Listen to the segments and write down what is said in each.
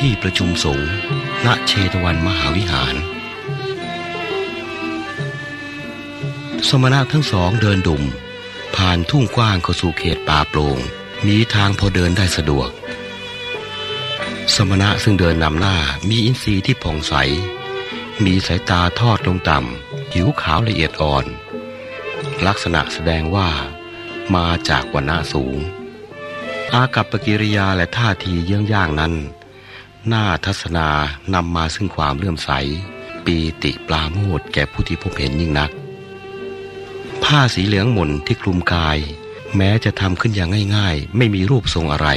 ที่ประชุมสงฆ์ณเชตวันมหาวิหาร สมณะทั้งสองเดินดุมผ่านทุ่งกว้างเข้าสู่เขตป่าโปร่งมีทางพอเดินได้สะดวก สมณะซึ่งเดินนำหน้ามีอินทรีย์ที่ผ่องใส มีสายตาทอดลงต่ำผิวขาวละเอียดอ่อน ลักษณะแสดงว่ามาจากวันณะสูง อากับปกิริยาและท่าทีเยื่องย่างนั้น หน้าทัศนานำมาซึ่งความเลื่อมใส ปีติปลาโมดแก่ผู้ที่พบเห็นยิ่งนัก ผ้าสีเหลืองหม่นที่คลุมกาย แม้จะทำขึ้นอย่างง่ายๆ ไม่มีรูปทรงอะไร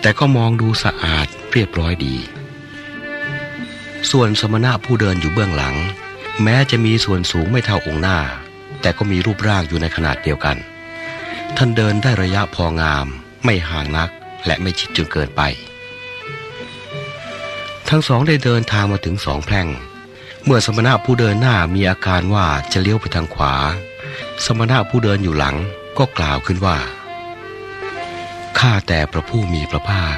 แต่ก็มองดูสะอาดเรียบร้อยดี ส่วนสมณะผู้เดินอยู่เบื้องหลัง แม้จะมีส่วนสูงไม่เท่าองค์หน้า แต่ก็มีรูปร่างอยู่ในขนาดเดียวกัน ท่านเดินได้ระยะพองาม ไม่ห่างนักและไม่ชิดจนเกินไป ทั้งสองได้เดินทางมาถึงสองแพร่ง เมื่อสมณะผู้เดินหน้ามีอาการว่าจะเลี้ยวไปทางขวา สมณะผู้เดินอยู่หลังก็กล่าวขึ้นว่า ข้าแต่พระผู้มีพระภาค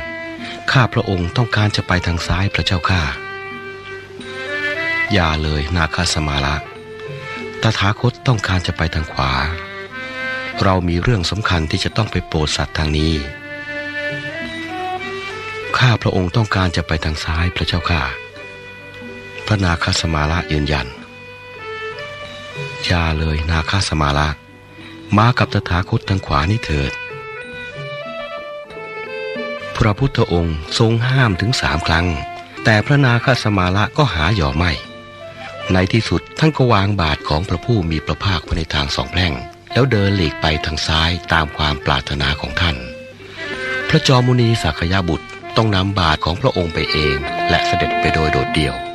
ข้าพระองค์ต้องการจะไปทางซ้ายพระเจ้าข้า อย่าเลยนาคาสมาละตถาคตต้องการจะไปทางขวา เรามีเรื่องสำคัญที่จะต้องไปโปรดสัตว์ทางนี้ ข้าพระองค์ต้องการจะไปทางซ้ายพระเจ้าข้าพระนาคาสมาละยืนยันอย่าเลยนาคาสมาละมากับตถาคตทางขวานี่เถิด พระพุทธองค์ทรงห้ามถึงสามครั้ง แต่พระนาคสมาละก็หาหย่อไม่ ในที่สุดท่านก็วางบาทของพระผู้มีพระภาคไว้ในทางสองแพร่ง แล้วเดินหลีกไปทางซ้ายตามความปรารถนาของท่าน พระจอมุนีสักยบุตร ต้องนำบาทของพระองค์ไปเอง และเสด็จไปโดยโดดเดี่ยว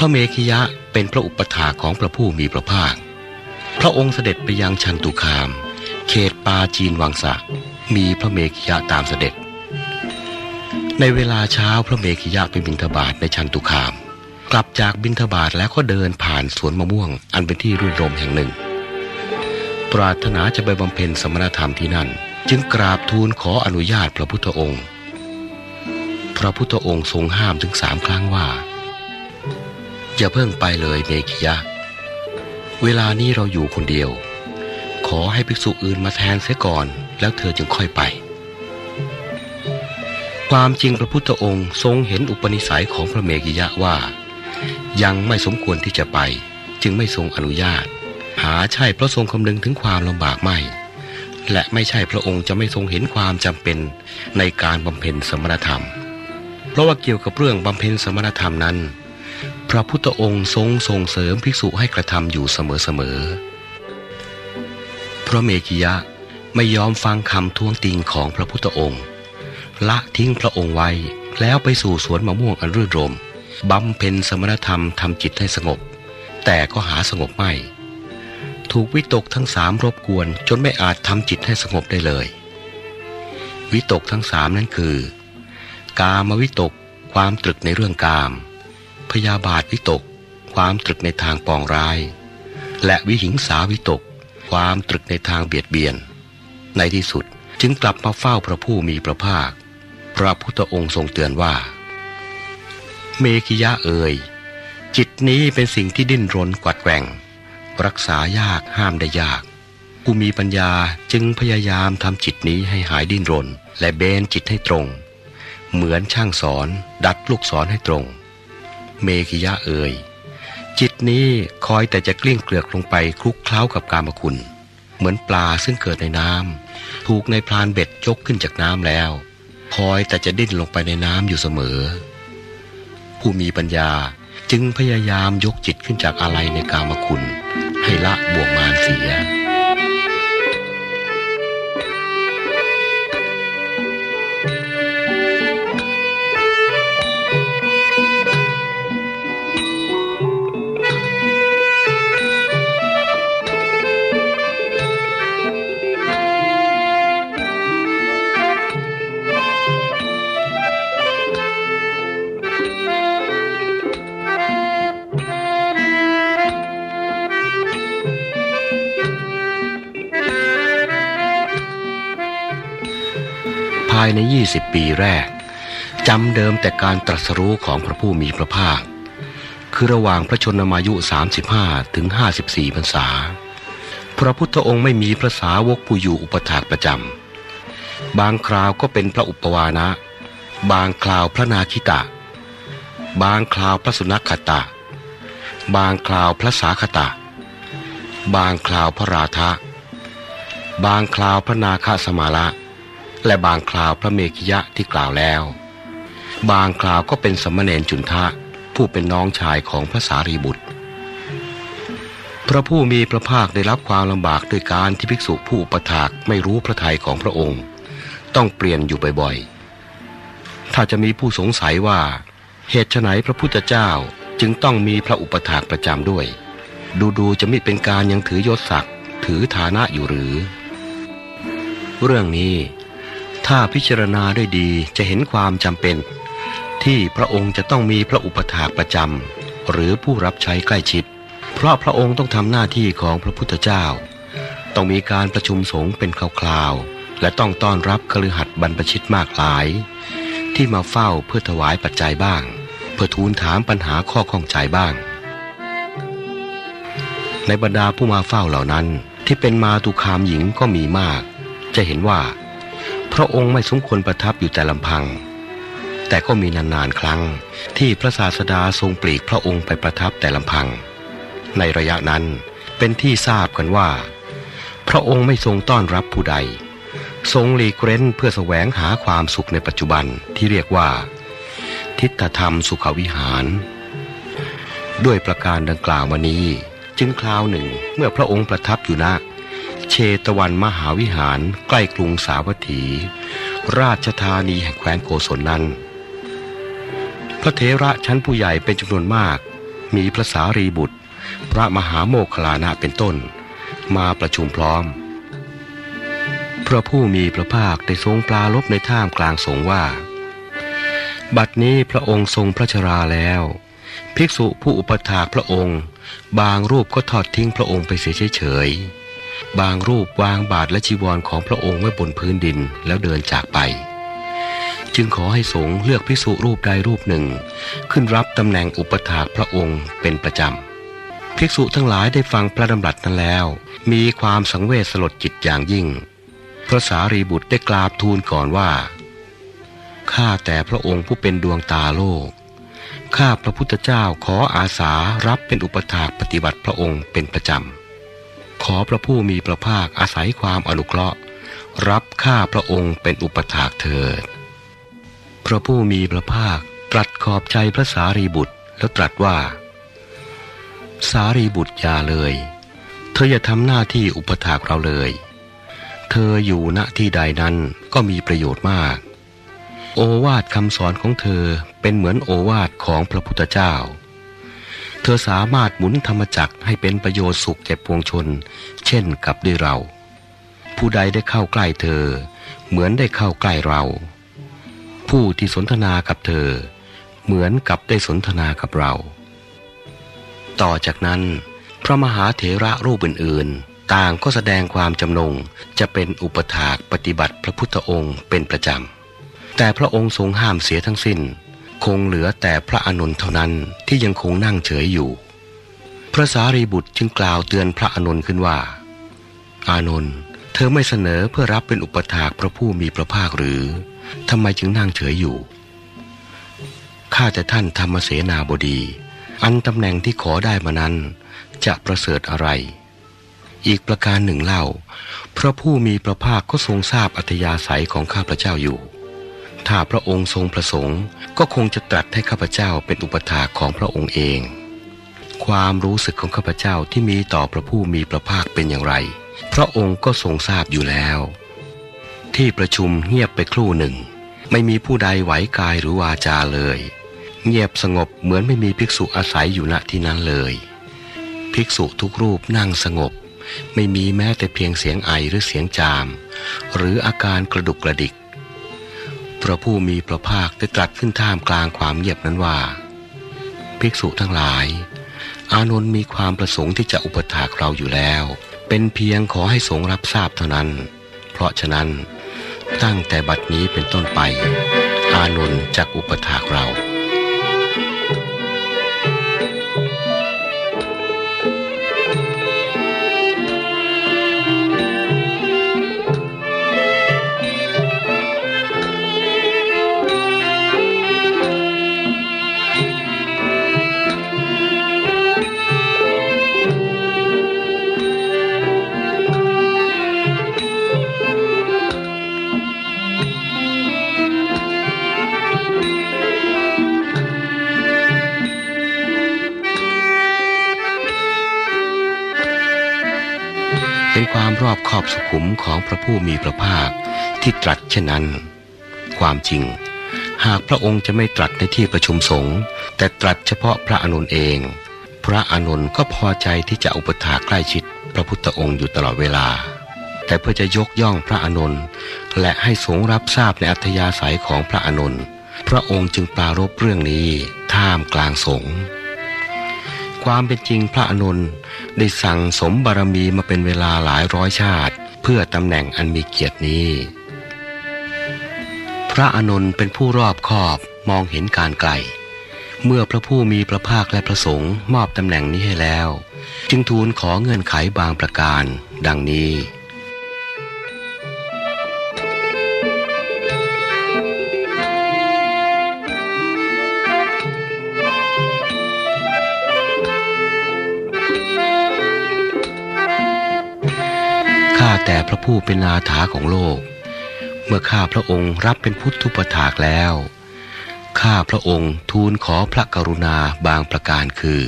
พระเมขิยะเป็นพระอุปถาของพระผู้มีพระภาค พระองค์เสด็จไปยังชันตุคาม เขตปาจีนวังสะ มีพระเมขิยะตามเสด็จ ในเวลาเช้าพระเมขิยะไปบิณฑบาตในชันตุคาม กลับจากบิณฑบาตแล้วก็เดินผ่านสวนมะม่วง อันเป็นที่รื่นรมแห่งหนึ่ง ปรารถนาจะไปบำเพ็ญสมณธรรมที่นั่น จึงกราบทูลขออนุญาตพระพุทธองค์ พระพุทธองค์ทรงห้ามถึงสามครั้งว่า อย่าเพิ่งไปเลยเมขิยะ เวลานี้เราอยู่คนเดียว ขอให้ภิกษุอื่นมาแทนเสียก่อน แล้วเธอจึงค่อยไป ความจริงพระพุทธองค์ทรงเห็นอุปนิสัยของพระเมขิยะว่า ยังไม่สมควรที่จะไป จึงไม่ทรงอนุญาต หาใช่เพราะทรงคำนึงถึงความลำบากไม่ และไม่ใช่พระองค์จะไม่ทรงเห็นความจำเป็นในการบำเพ็ญสมณธรรม เพราะว่าเกี่ยวกับเรื่องบำเพ็ญสมณธรรมนั้น พระพุทธองค์ทรงส่งเสริมภิกษุให้กระทำอยู่เสมอๆพระเมขิยะไม่ยอมฟังคำท้วงติงของพระพุทธองค์ ละทิ้งพระองค์ไว้แล้วไปสู่สวนมะม่วงอันรื่นรมบำเพ็ญสมณธรรมทำจิตให้สงบ แต่ก็หาสงบไม่ ถูกวิตกทั้งสามรบกวนจนไม่อาจทำจิตให้สงบได้เลย วิตกทั้งสามนั้นคือ กามวิตกความตรึกในเรื่องกาม พยาบาทวิตก ความตรึกในทางปองร้าย และวิหิงสาวิตก ความตรึกในทางเบียดเบียน ในที่สุดจึงกลับมาเฝ้าพระผู้มีพระภาค พระพุทธองค์ทรงเตือนว่า เมขิยะเอ่ยจิตนี้เป็นสิ่งที่ดิ้นรนกวัดแกว่ง รักษายากห้ามได้ยากผู้มีปัญญาจึงพยายามทำจิตนี้ให้หายดิ้นรน และเบนจิตให้ตรง เหมือนช่างสอนดัดลูกศรให้ตรง เมขิยะเอ่ยจิตนี้คอยแต่จะกลิ้งเกลือกลงไปคลุกเคล้ากับกามคุณ เหมือนปลาซึ่งเกิดในน้ำถูกในพรานเบ็ดยกขึ้นจากน้ำแล้วคอยแต่จะดิ้นลงไปในน้ำอยู่เสมอ ผู้มีปัญญาจึงพยายามยกจิตขึ้นจากอะไรในกามคุณ ให้ละบ่วงมารเสียายใน 20 ปีแรกจำเดิมแต่การตรัสรู้ของพระผู้มีพระภาค คือระหว่างพระชนมายุ 35 ถึง 54พรรษา พระพุทธองค์ไม่มีพระสาวกผู้อยู่อุปถากประจำ บางคราวก็เป็นพระอุปวานะ บางคราวพระนาคิตะ บางคราวพระสุนัขตะ บางคราวพระสาคตะ บางคราวพระราธะ บางคราวพระนาคสมาละ และบางคราวพระเมขิยะที่กล่าวแล้ว บางคราวก็เป็นสมณเณรจุนทะผู้เป็นน้องชายของพระสารีบุตร พระผู้มีพระภาคได้รับความลำบากด้วยการที่ภิกษุผู้อุปถากไม่รู้พระทัยของพระองค์ ต้องเปลี่ยนอยู่บ่อยๆ ถ้าจะมีผู้สงสัยว่าเหตุไฉนพระพุทธเจ้าจึงต้องมีพระอุปถากประจำด้วย ดูๆจะไมิเป็นการยังถือยศศักดิ์ถือฐานะอยู่หรือ เรื่องนี้ ถ้าพิจารณาด้วยดีจะเห็นความจำเป็น ที่พระองค์จะต้องมีพระอุปถากประจำหรือผู้รับใช้ใกล้ชิด เพราะพระองค์ต้องทำหน้าที่ของพระพุทธเจ้า ต้องมีการประชุมสงฆ์เป็นคราวๆและต้องต้อนรับคฤหัสถ์บรรพชิตมากหลาย ที่มาเฝ้าเพื่อถวายปัจจัยบ้าง เพื่อทูลถามปัญหาข้อข้องใจบ้าง ในบรรดาผู้มาเฝ้าเหล่านั้นที่เป็นมาตุคามหญิงก็มีมาก จะเห็นว่า ระองค์ไม่สมควรประทับอยู่แต่ลำพัง แต่ก็มีนานๆครั้งที่พระศาสดาทรงปลีกพระองค์ไปประทับแต่ลำพัง ในระยะนั้นเป็นที่ทราบกันว่า พระองค์ไม่ทรงต้อนรับผู้ใด ทรงหลีกเร้นเพื่อแสวงหาความสุขในปัจจุบันที่เรียกว่า ทิฏฐธรรมสุขวิหาร ด้วยประการดังกล่าวมานี้ จึงคราวหนึ่งเมื่อพระองค์ประทับอยู่ณ เชตวันมหาวิหารใกล้กรุงสาวัตถี ราชธานีแห่งแคว้นโกศลนั้น พระเทระชั้นผู้ใหญ่เป็นจำนวนมาก มีพระสารีบุตร พระมหาโมคลานะเป็นต้น มาประชุมพร้อม พระผู้มีพระภาคได้ทรงปลาลบในท่ามกลางสงว่า บัดนี้พระองค์ทรงพระชราแล้วภิกษุผู้อุปถากพระองค์ บางรูปก็ทอดทิ้งพระองค์ไปเสียเฉยๆ บางรูปวางบาทและจีวรของพระองค์ไว้บนพื้นดินแล้วเดินจากไป จึงขอให้สงฆ์เลือกภิกษุรูปใดรูปหนึ่ง ขึ้นรับตำแหน่งอุปถากพระองค์เป็นประจำภิกษุทั้งหลายได้ฟังพระดำรัสนั้นแล้ว มีความสังเวชสลดจิตอย่างยิ่ง พระสารีบุตรได้กราบทูลก่อนว่าข้าแต่พระองค์ผู้เป็นดวงตาโลก ข้าพระพุทธเจ้าขออาสารับเป็นอุปถากปฏิบัติพระองค์เป็นประจำ ขอพระผู้มีพระภาคอาศัยความอนุเคราะห์ รับข้าพระองค์เป็นอุปถากเถิด พระผู้มีพระภาคตรัสขอบใจพระสารีบุตรแล้วตรัสว่า สารีบุตรอย่าเลย เธออย่าทำหน้าที่อุปถากเราเลย เธออยู่ณที่ใดนั้นก็มีประโยชน์มาก โอวาทคำสอนของเธอเป็นเหมือนโอวาทของพระพุทธเจ้า เธอสามารถหมุนธรรมจักรให้เป็นประโยชน์สุขแก่ปวงชน เช่นกับด้วยเรา ผู้ใดได้เข้าใกล้เธอ เหมือนได้เข้าใกล้เรา ผู้ที่สนทนากับเธอ เหมือนกับได้สนทนากับเรา ต่อจากนั้น พระมหาเถระรูปอื่นๆ ต่างก็แสดงความจำนงจะเป็นอุปถากปฏิบัติพระพุทธองค์เป็นประจำแต่พระองค์ทรงห้ามเสียทั้งสิ้น คงเหลือแต่พระอนุนเท่านั้นที่ยังคงนั่งเฉยอยู่ พระสารีบุตรจึงกล่าวเตือนพระอนุนขึ้นว่า อานนท์เธอไม่เสนอเพื่อรับเป็นอุปถากพระผู้มีพระภาคหรือทำไมจึงนั่งเฉยอยู่ข้าแต่ท่านธรรมเสนาบดี อันตำแหน่งที่ขอได้มานั้น จะประเสริฐอะไร อีกประการหนึ่งเล่า พระผู้มีพระภาคก็ทรงทราบอัธยาศัยของข้าพระเจ้าอยู่ ถ้าพระองค์ทรงประสงค์ก็คงจะตรัสให้ข้าพเจ้าเป็นอุปถาของพระองค์เอง ความรู้สึกของข้าพเจ้าที่มีต่อพระผู้มีพระภาคเป็นอย่างไร พระองค์ก็ทรงทราบอยู่แล้ว ที่ประชุมเงียบไปครู่หนึ่ง ไม่มีผู้ใดไหวกายหรือวาจาเลย เงียบสงบเหมือนไม่มีภิกษุอาศัยอยู่ณที่นั้นเลย ภิกษุทุกรูปนั่งสงบ ไม่มีแม้แต่เพียงเสียงไอหรือเสียงจาม หรืออาการกระดุกกระดิก พระผู้มีพระภาคได้ตรัสขึ้นท่ามกลางความเงียบนั้นว่า ภิกษุทั้งหลาย อานนท์มีความประสงค์ที่จะอุปถากเราอยู่แล้ว เป็นเพียงขอให้สงรับทราบเท่านั้น เพราะฉะนั้นตั้งแต่บัดนี้เป็นต้นไป อานนท์จะอุปถากเรา เป็นความรอบคอบสุขุมของพระผู้มีพระภาคที่ตรัสเช่นนั้น ความจริง หากพระองค์จะไม่ตรัสในที่ประชุมสงฆ์แต่ตรัสเฉพาะพระอนุนเอง พระอนุนก็พอใจที่จะอุปถาใกล้ชิดพระพุทธองค์อยู่ตลอดเวลา แต่เพื่อจะยกย่องพระอนุนและให้สงรับทราบในอัธยาศัยของพระอนุนพระองค์จึงปรารบเรื่องนี้ท่ามกลางสงฆ์ความเป็นจริงพระอนุน ได้สั่งสมบารมีมาเป็นเวลาหลายร้อยชาติ เพื่อตำแหน่งอันมีเกียรตินี้ พระอนุนเป็นผู้รอบคอบมองเห็นการไกล เมื่อพระผู้มีพระภาคและพระสงฆ์มอบตำแหน่งนี้ให้แล้ว จึงทูลขอเงื่อนไขบางประการ ดังนี้ แต่พระผู้เป็นนาถาของโลก เมื่อข้าพระองค์รับเป็นพุทธุปถากแล้ว ข้าพระองค์ทูลขอพระกรุณาบางประการคือ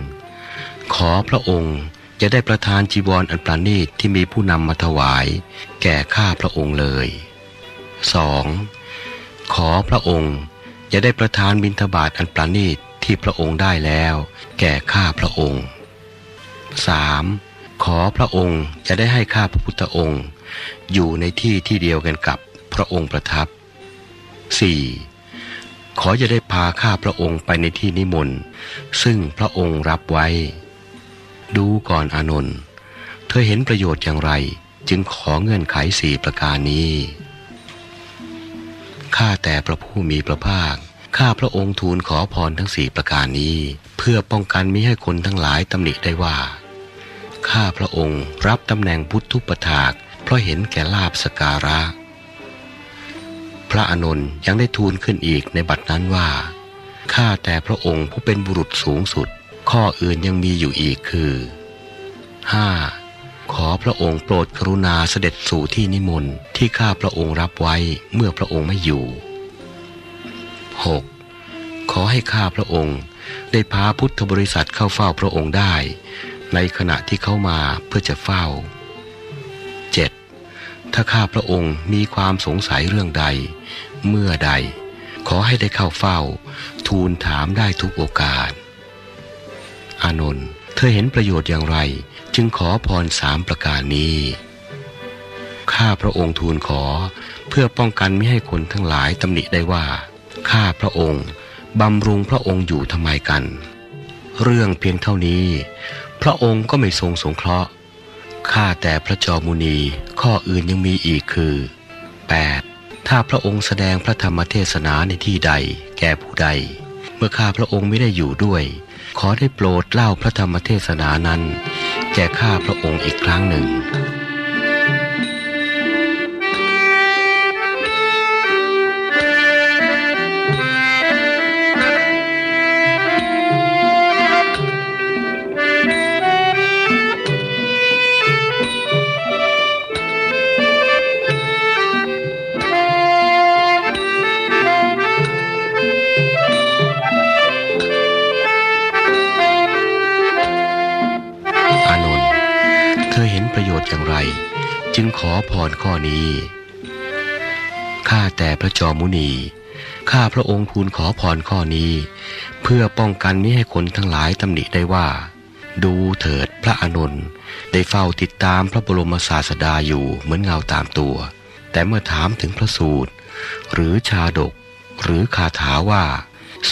1. ขอพระองค์จะได้ประทานจีวรออันประณีตที่มีผู้นำมาถวาย แก่ข้าพระองค์เลย 2. ขอพระองค์จะได้ประทานบิณฑบาตอันประณีตที่พระองค์ได้แล้ว แก่ข้าพระองค์ 3. ขอพระองค์จะได้ให้ข้าพระพุทธองค์ อยู่ในที่ที่เดียวกันกับพระองค์ประทับ 4. ขอจะได้พาข้าพระองค์ไปในที่นิมนต์ซึ่งพระองค์รับไว้ ดูก่อนอานนท์เธอเห็นประโยชน์อย่างไร จึงขอเงื่อนไขสี่ประการนี้ข้าแต่พระผู้มีพระภาคข้าพระองค์ทูลขอพรทั้งสี่ประการนี้ เพื่อป้องกันมิให้คนทั้งหลายตำหนิได้ว่า ข้าพระองค์รับตำแหน่งพุทธุปถาก เพราะเห็นแก่ลาบสการะ พระอานนท์ยังได้ทูลขึ้นอีกในบัดนั้นว่า ข้าแต่พระองค์ผู้เป็นบุรุษสูงสุด ข้ออื่นยังมีอยู่อีกคือ 5. ขอพระองค์โปรดกรุณาเสด็จสู่ที่นิมนต์ที่ข้าพระองค์รับไว้เมื่อพระองค์ไม่อยู่ 6. ขอให้ข้าพระองค์ได้พาพุทธบริษัทเข้าเฝ้าพระองค์ได้ ในขณะที่เขามาเพื่อจะเฝ้า 7. ถ้าข้าพระองค์มีความสงสัยเรื่องใด เมื่อใด ขอให้ได้เข้าเฝ้า ทูลถามได้ทุกโอกาส อานนท์เธอเห็นประโยชน์อย่างไร จึงขอพรสามประการนี้ข้าพระองค์ทูลขอ เพื่อป้องกันไม่ให้คนทั้งหลายตำหนิได้ว่า ข้าพระองค์บำรุงพระองค์อยู่ทำไมกัน เรื่องเพียงเท่านี้ พระองค์ก็ไม่ทรงสงเคราะห์ข้าแต่พระจอมุนีข้ออื่นยังมีอีกคือ 8. ถ้าพระองค์แสดงพระธรรมเทศนาในที่ใด แก่ผู้ใด เมื่อข้าพระองค์ไม่ได้อยู่ด้วย ขอได้โปรดเล่าพระธรรมเทศนานั้น แก่ข้าพระองค์อีกครั้งหนึ่ง มมุนี ข้าพระองค์ทูลขอพรข้อนี้ เพื่อป้องกันมิให้คนทั้งหลายตำหนิได้ว่า ดูเถิดพระอานนท์ได้เฝ้าติดตามพระบรมศาสดาอยู่เหมือนเงาตามตัว แต่เมื่อถามถึงพระสูตร หรือชาดก หรือคาถาว่า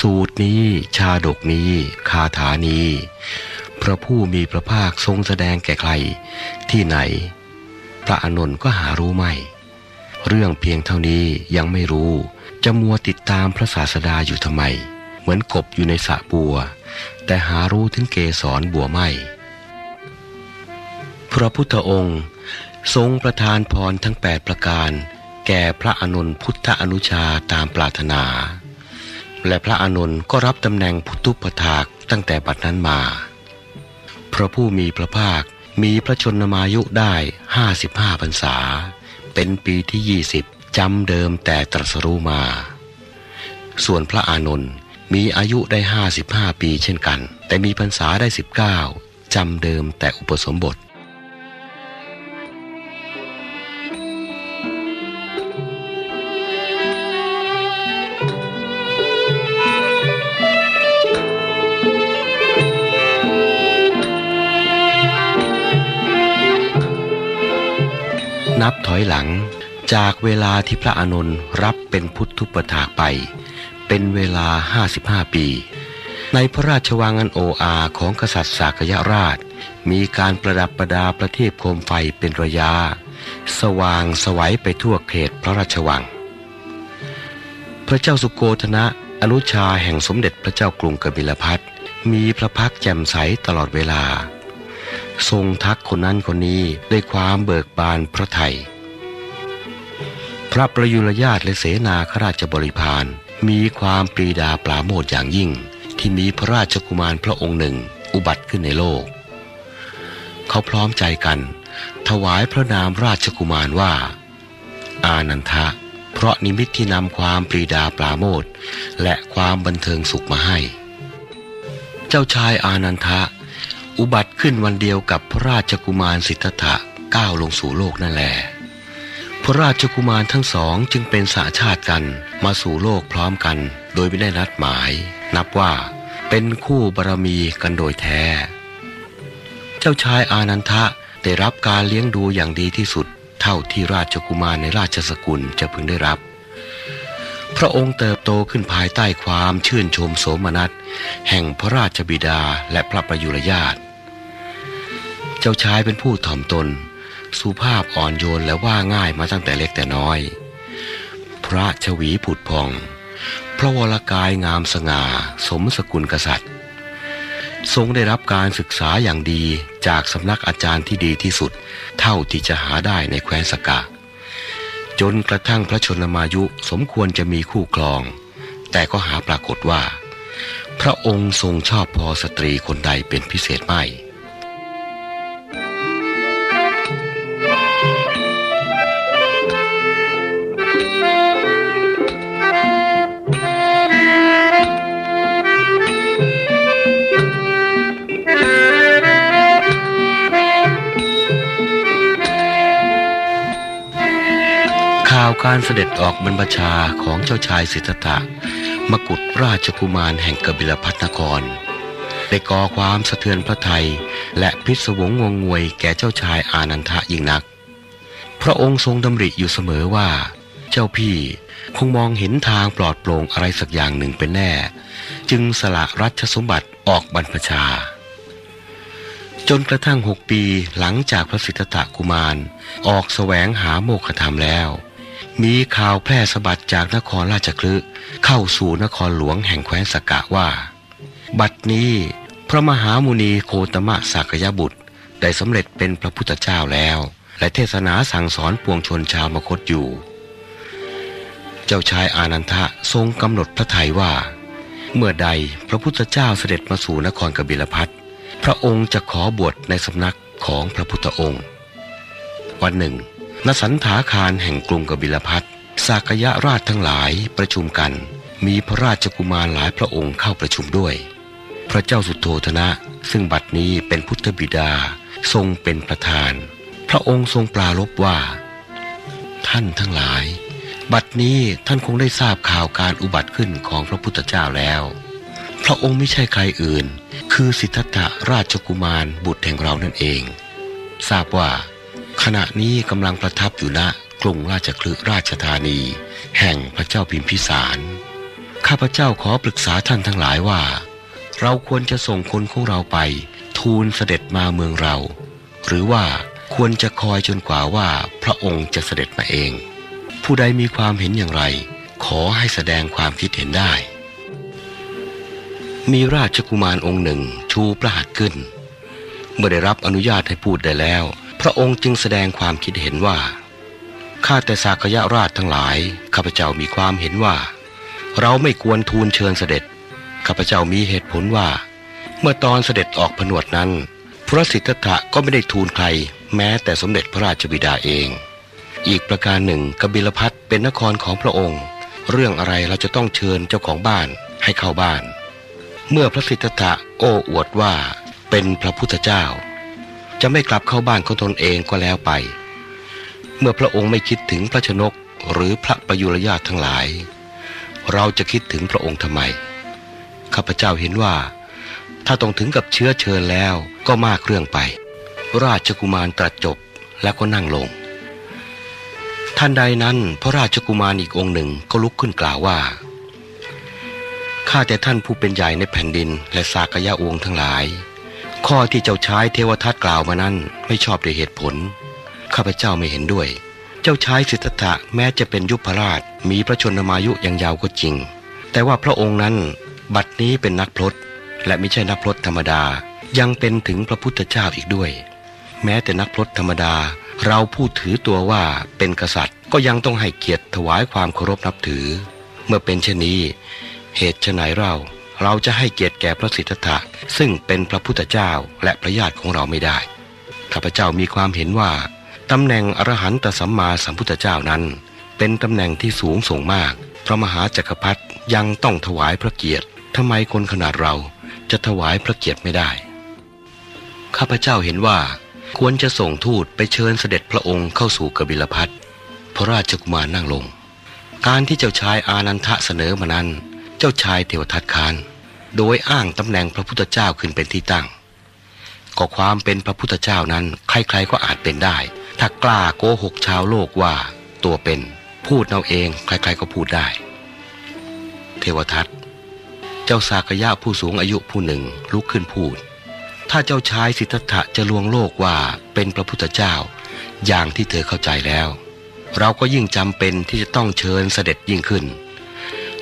สูตรนี้ชาดกนี้คาถานี้ พระผู้มีพระภาคทรงแสดงแก่ใคร ที่ไหน พระอานนท์ก็หารู้ไม่ เรื่องเพียงเท่านี้ยังไม่รู้ จะมัวติดตามพระศาสดาอยู่ทำไม เหมือนกบอยู่ในสระบัว แต่หารู้ถึงเกสรบัวไม่ พระพุทธองค์ ทรงประทานพรทั้งแปดประการ แก่พระอนุนพุทธอนุชาตามปรารถนา และพระอนุนก็รับตำแหน่งพุทธุปถากตั้งแต่บัดนั้นมา พระผู้มีพระภาคมีพระชนมายุได้ห้าสิบห้าพรรษา เป็นปีที่ยี่สิบจำเดิมแต่ตรัสรู้มา ส่วนพระอานนท์มีอายุได้ห้าสิบห้าปีเช่นกัน แต่มีพรรษาได้สิบเก้าจำเดิมแต่อุปสมบท อยหลัง จากเวลาที่พระอานนท์รับเป็นพุทธุปถากไป เป็นเวลา 55 ปี ในพระราชวังอันโออาของกษัตริย์สากยราช มีการประดับประดาประทีปโคมไฟเป็นระยะ สว่างสวัยไปทั่วเขตพระราชวัง พระเจ้าสุโกธนะอนุชาแห่งสมเด็จพระเจ้ากรุงกบิลพัทมีพระพักแจ่มใสตลอดเวลา ทรงทักคนนั้นคนนี้ด้วยความเบิกบานพระทัย พระประยุรญาติและเสนาขราชบริพารมีความปรีดาปราโมทย์อย่างยิ่ง ที่มีพระราชกุมารพระองค์หนึ่งอุบัติขึ้นในโลก เขาพร้อมใจกัน ถวายพระนามราชกุมารว่า อานันทะ เพราะนิมิตที่นำความปรีดาปราโมทย์และความบันเทิงสุขมาให้ เจ้าชายอานันทะ อุบัติขึ้นวันเดียวกับพระราชกุมารสิทธัตถะก้าวลงสู่โลกนั่นแหละ ระราชกุมารทั้งสองจึงเป็นสาชาติกันมาสู่โลกพร้อมกัน โดยไม่ได้นัดหมาย นับว่าเป็นคู่บารมีกันโดยแท้ เจ้าชายอานันทะได้รับการเลี้ยงดูอย่างดีที่สุด เท่าที่ราชกุมารในราชสกุลจะพึงได้รับ พระองค์เติบโตขึ้นภายใต้ความชื่นชมโสมนัส แห่งพระราชบิดาและพระประยุรญาติ เจ้าชายเป็นผู้ถ่อมตน สุภาพอ่อนโยนและว่าง่ายมาตั้งแต่เล็กแต่น้อย พระชวีผุดพอง พระวรกายงามสง่า สมสกุลกษัตริย์ ทรงได้รับการศึกษาอย่างดีจากสำนักอาจารย์ที่ดีที่สุด เท่าที่จะหาได้ในแคว้นสกะ จนกระทั่งพระชนมายุสมควรจะมีคู่ครอง แต่ก็หาปรากฏว่า พระองค์ทรงชอบพอสตรีคนใดเป็นพิเศษไม่ การเสด็จออกบรรพชาของเจ้าชายสิทธัตถะมกุฎราชกุมารแห่งกบิลพัทนครได้ก่อความสะเทือนพระไทย และพิศวงงงงวยแก่เจ้าชายอานันทะยิ่งนัก พระองค์ทรงดำริอยู่เสมอว่า เจ้าพี่คงมองเห็นทางปลอดโปร่งอะไรสักอย่างหนึ่งเป็นแน่ จึงสละรัชสมบัติออกบรรพชา จนกระทั่งหกปีหลังจากพระสิทธัตถกุมารออกแสวงหาโมฆะธรรมแล้ว มีข่าวแพร่สะบัดจากนครราชคลึเข้าสู่นครหลวงแห่งแคว้นสกะว่า บัดนี้พระมหามุนีโคตมะสักยบุตร ได้สำเร็จเป็นพระพุทธเจ้าแล้ว และเทศนาสั่งสอนปวงชนชาวมคตอยู่ เจ้าชายอานันทะทรงกำหนดพระทัยว่า เมื่อใดพระพุทธเจ้าเสด็จมาสู่นครกบิลพัทพระองค์จะขอบวชในสำนักของพระพุทธองค์ วันหนึ่ง ณสันถาคารแห่งกรุงกบิลพัทสากยราชทั้งหลายประชุมกัน มีพระราชกุมารหลายพระองค์เข้าประชุมด้วย พระเจ้าสุโธธนะ ซึ่งบัดนี้เป็นพุทธบิดาทรงเป็นประธาน พระองค์ทรงปลารบว่า ท่านทั้งหลาย บัดนี้ท่านคงได้ทราบข่าวการอุบัติขึ้นของพระพุทธเจ้าแล้ว พระองค์ไม่ใช่ใครอื่น คือสิทธัตถราชกุมารบุตรแห่งเรานั่นเอง ทราบว่า ขณะนี้กำลังประทับอยู่ณกรุงราชคลึราชธานี แห่งพระเจ้าพิมพิสาร ข้าพเจ้าขอปรึกษาท่านทั้งหลายว่า เราควรจะส่งคนของเราไป ทูลเสด็จมาเมืองเรา หรือว่าควรจะคอยจนกว่าว่าพระองค์จะเสด็จมาเอง ผู้ใดมีความเห็นอย่างไร ขอให้แสดงความคิดเห็นได้ มีราชกุมารองค์หนึ่งชูประหัตขึ้น เมื่อได้รับอนุญาตให้พูดได้แล้ว พระองค์จึงแสดงความคิดเห็นว่า ข้าแต่สากยราชทั้งหลาย ข้าพเจ้ามีความเห็นว่า เราไม่ควรทูลเชิญเสด็จ ข้าพเจ้ามีเหตุผลว่า เมื่อตอนเสด็จออกผนวดนั้น พระสิทธัตถะก็ไม่ได้ทูลใคร แม้แต่สมเด็จพระราชบิดาเอง อีกประการหนึ่งกบิลพัทเป็นนครของพระองค์ เรื่องอะไรเราจะต้องเชิญเจ้าของบ้านให้เข้าบ้าน เมื่อพระสิทธัตถะโอ้อวดว่าเป็นพระพุทธเจ้า จะไม่กลับเข้าบ้านของตนเองก็แล้วไป เมื่อพระองค์ไม่คิดถึงพระชนกหรือพระประยุรญาตทั้งหลาย เราจะคิดถึงพระองค์ทำไม ข้าพเจ้าเห็นว่า ถ้าต้องถึงกับเชื้อเชิญแล้วก็มากเรื่องไป ราชกุมารตรัสจบแล้วก็นั่งลง ท่านใดนั้นพระราชกุมารอีกองค์หนึ่งก็ลุกขึ้นกล่าวว่าข้าแต่ท่านผู้เป็นใหญ่ในแผ่นดินและสากยะวงศ์ทั้งหลาย ข้อที่เจ้าชายเทวทัตกล่าวมานั้นไม่ชอบด้วยเหตุผล ข้าพเจ้าไม่เห็นด้วย เจ้าชายสิทธัตถะแม้จะเป็นยุพราชมีพระชนมายุยังยาวก็จริง แต่ว่าพระองค์นั้นบัดนี้เป็นนักพรตและไม่ใช่นักพรตธรรมดา ยังเป็นถึงพระพุทธเจ้าอีกด้วย แม้แต่นักพรตธรรมดา เราผู้ถือตัวว่าเป็นกษัตริย์ ก็ยังต้องให้เกียรติถวายความเคารพนับถือ เมื่อเป็นเช่นนี้ เหตุไฉนเรา เราจะให้เกียรติแก่พระสิทธัตถะซึ่งเป็นพระพุทธเจ้าและพระญาติของเราไม่ได้ข้าพเจ้ามีความเห็นว่าตำแหน่งอรหันตสัมมาสัมพุทธเจ้านั้น เป็นตำแหน่งที่สูงส่งมาก พระมหาจักรพรรดิยังต้องถวายพระเกียรติทำไมคนขนาดเราจะถวายพระเกียรติไม่ได้ ข้าพเจ้าเห็นว่า ควรจะส่งทูตไปเชิญเสด็จพระองค์เข้าสู่กบิลพัทพระราชกุมารนั่งลง การที่เจ้าชายอานันทะเสนอมานั้น เจ้าชายเทวทัตคาน โดยอ้างตำแหน่งพระพุทธเจ้าขึ้นเป็นที่ตั้ง ก็ความเป็นพระพุทธเจ้านั้นใครๆก็อาจเป็นได้ ถ้ากล้าโกหกชาวโลกว่าตัวเป็นพูดเอาเองใครๆก็พูดได้ เทวทัตเจ้าสากยะผู้สูงอายุผู้หนึ่งลุกขึ้นพูด ถ้าเจ้าชายสิทธัตถะจะลวงโลกว่าเป็นพระพุทธเจ้า อย่างที่เธอเข้าใจแล้ว เราก็ยิ่งจำเป็นที่จะต้องเชิญเสด็จยิ่งขึ้น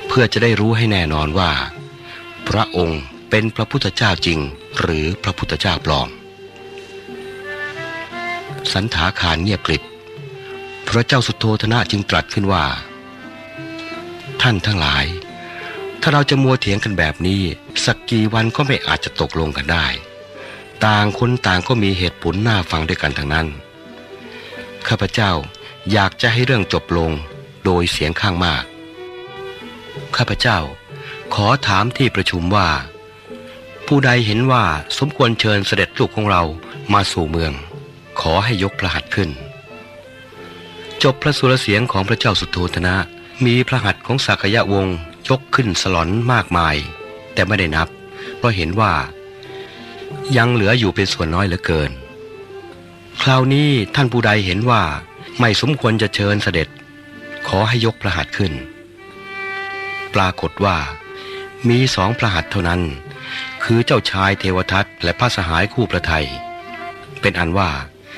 เพื่อจะได้รู้ให้แน่นอนว่า พระองค์เป็นพระพุทธเจ้าจริง หรือพระพุทธเจ้าปลอม สันถาคารเงียบกริบพระเจ้าสุโธธนะจึงตรัสขึ้นว่า ท่านทั้งหลาย ถ้าเราจะมัวเถียงกันแบบนี้ สักกี่วันก็ไม่อาจจะตกลงกันได้ ต่างคนต่างก็มีเหตุผลน่าฟังด้วยกันทั้งนั้น ข้าพเจ้าอยากจะให้เรื่องจบลงโดยเสียงข้างมาก ข้าพเจ้า ขอถามที่ประชุมว่า ผู้ใดเห็นว่าสมควรเชิญเสด็จลูกของเรามาสู่เมือง ขอให้ยกพระหัตถ์ขึ้น จบพระสุรเสียงของพระเจ้าสุโธธนะ มีพระหัตถ์ของสักยะวงศ์ยกขึ้นสลอนมากมาย แต่ไม่ได้นับ เพราะเห็นว่า ยังเหลืออยู่เป็นส่วนน้อยเหลือเกิน คราวนี้ท่านผู้ใดเห็นว่าไม่สมควรจะเชิญเสด็จ ขอให้ยกพระหัตถ์ขึ้น ปรากฏว่า มีสองพระหัตถ์เท่านั้น คือเจ้าชายเทวทัตและพระสหายคู่ประไทย เป็นอันว่า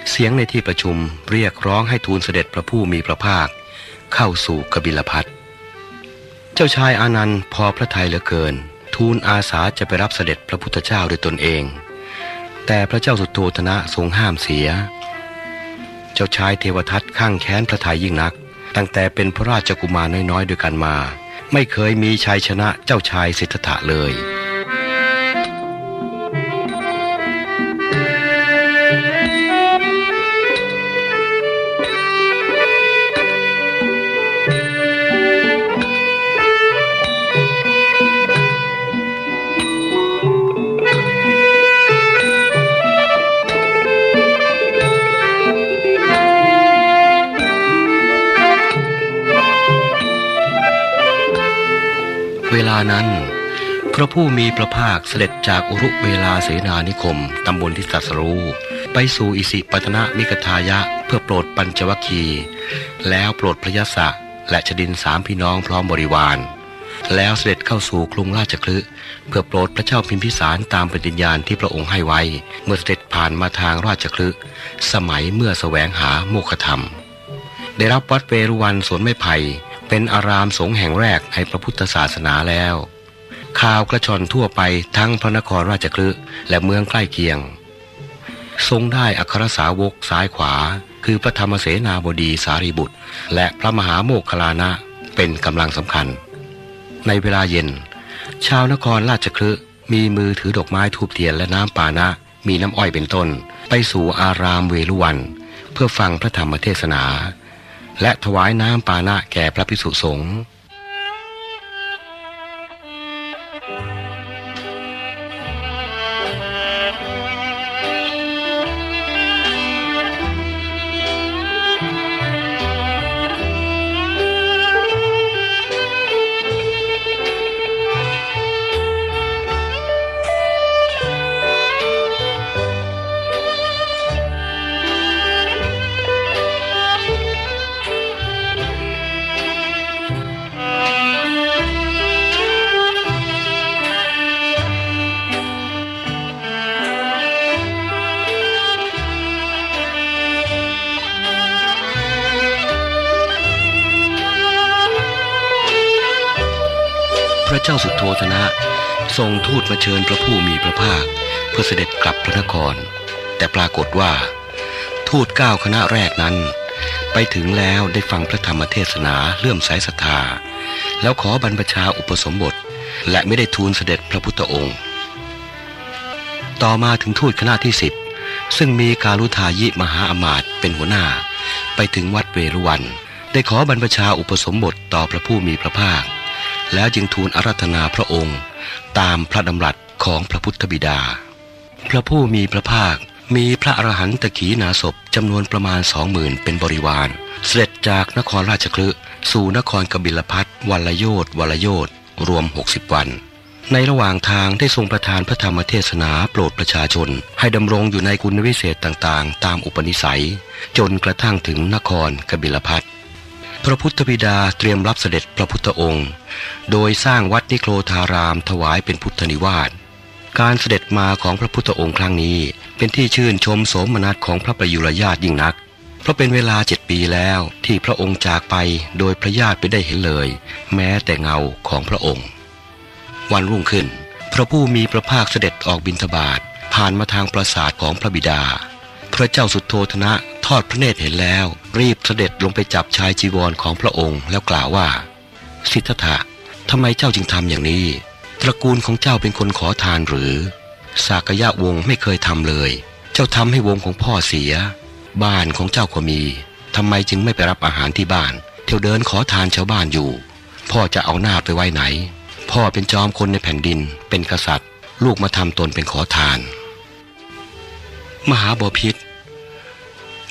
เสียงในที่ประชุมเรียกร้องให้ทูลเสด็จพระผู้มีพระภาค เข้าสู่กบิลพัทเจ้าชายอานันต์พอพระทัยเหลือเกิน ทูลอาสาจะไปรับเสด็จพระพุทธเจ้าโดยตนเอง แต่พระเจ้าสุโธธนะทรงห้ามเสีย เจ้าชายเทวทัตข้างแค้นพระทัยยิ่งนัก ตั้งแต่เป็นพระราชกุมารน้อยๆด้วยกันมา ไม่เคยมีชัยชนะเจ้าชายสิทธัตถะเลย นั้น พระผู้มีพระภาคเสด็จจากอุรุเวลาเสนานิคม ตำบลทิสัสรูไปสู่อิสิปตนะมิกทายะเพื่อโปรดปัญจวัคคี แล้วโปรดพระยศะและชดินสามพี่น้องพร้อมบริวาร แล้วเสด็จเข้าสู่กรุงราชคลึเพื่อโปรดพระเจ้าพิมพิสารตามปฏิญญาณที่พระองค์ให้ไว้ เมื่อเสด็จผ่านมาทางราชคลึสมัยเมื่อแสวงหาโมฆะธรรม ได้รับวัดเวรุวันสวนไม้ไผ่ เป็นอารามสงฆ์แห่งแรกในพระพุทธศาสนาแล้ว ข่าวกระชอนทั่วไปทั้งพระนครราชกฤห์และเมืองใกล้เคียง ทรงได้อัครสาวกซ้ายขวา คือพระธรรมเสนาบดีสารีบุตร และพระมหาโมคคลานะเป็นกำลังสำคัญ ในเวลาเย็น ชาวนครราชคฤห์มีมือถือดอกไม้ทูบเทียนและน้ำปานะ มีน้ำอ้อยเป็นต้น ไปสู่อารามเวลุวัน เพื่อฟังพระธรรมเทศนา และถวายน้ำปานะแก่พระภิกษุสงฆ์ ธนะทรงทูตมาเชิญพระผู้มีพระภาค เพื่อเสด็จกลับพระนคร แต่ปรากฏว่า ทูตเก้าคณะแรกนั้น ไปถึงแล้วได้ฟังพระธรรมเทศนาเลื่อมใสศรัทธา แล้วขอบรรพชาอุปสมบท และไม่ได้ทูลเสด็จพระพุทธองค์ ต่อมาถึงทูตคณะที่สิบซึ่งมีการุทายิมหาอมาตเป็นหัวหน้า ไปถึงวัดเวรุวัน ได้ขอบรรพชาอุปสมบทต่อพระผู้มีพระภาค แล้วจึงทูลอารัธนาพระองค์ ตามพระดำรัสของพระพุทธบิดา พระผู้มีพระภาคมีพระอรหันตขีนาศพจำนวนประมาณสองหมื่นเป็นบริวาร เสด็จจากนครราชคลึสู่นครกบิลพัทวันละโยชน์วันละโยชน์รวม 60 วัน ในระหว่างทางได้ทรงประทานพระธรรมเทศนาโปรดประชาชน ให้ดำรงอยู่ในคุณวิเศษต่างๆ ตามอุปนิสัย จนกระทั่งถึงนครกบิลพัท พระพุทธบิดาเตรียมรับเสด็จพระพุทธองค์ โดยสร้างวัดนิโครธารามถวายเป็นพุทธนิวาส การเสด็จมาของพระพุทธองค์ครั้งนี้ เป็นที่ชื่นชมโสมนัสของพระประยุรญาติยิ่งนัก เพราะเป็นเวลาเจ็ดปีแล้วที่พระองค์จากไปโดยพระญาติไม่ได้เห็นเลย แม้แต่เงาของพระองค์ วันรุ่งขึ้น พระผู้มีพระภาคเสด็จออกบิณฑบาตผ่านมาทางปราสาทของพระบิดา พระเจ้าสุโธธนะ ทอดพระเนตรเห็นแล้ว รีบเสด็จลงไปจับชายจีวรของพระองค์แล้วกล่าวว่า สิทธัตถะทำไมเจ้าจึงทำอย่างนี้ ตระกูลของเจ้าเป็นคนขอทานหรือ สากยะวงไม่เคยทำเลย เจ้าทำให้วงของพ่อเสีย บ้านของเจ้าก็มีทำไมจึงไม่ไปรับอาหารที่บ้าน เที่ยวเดินขอทานชาวบ้านอยู่ พ่อจะเอาหน้าไปไว้ไหน พ่อเป็นจอมคนในแผ่นดิน เป็นกษัตริย์ ลูกมาทำตนเป็นขอทาน มหาบพิษ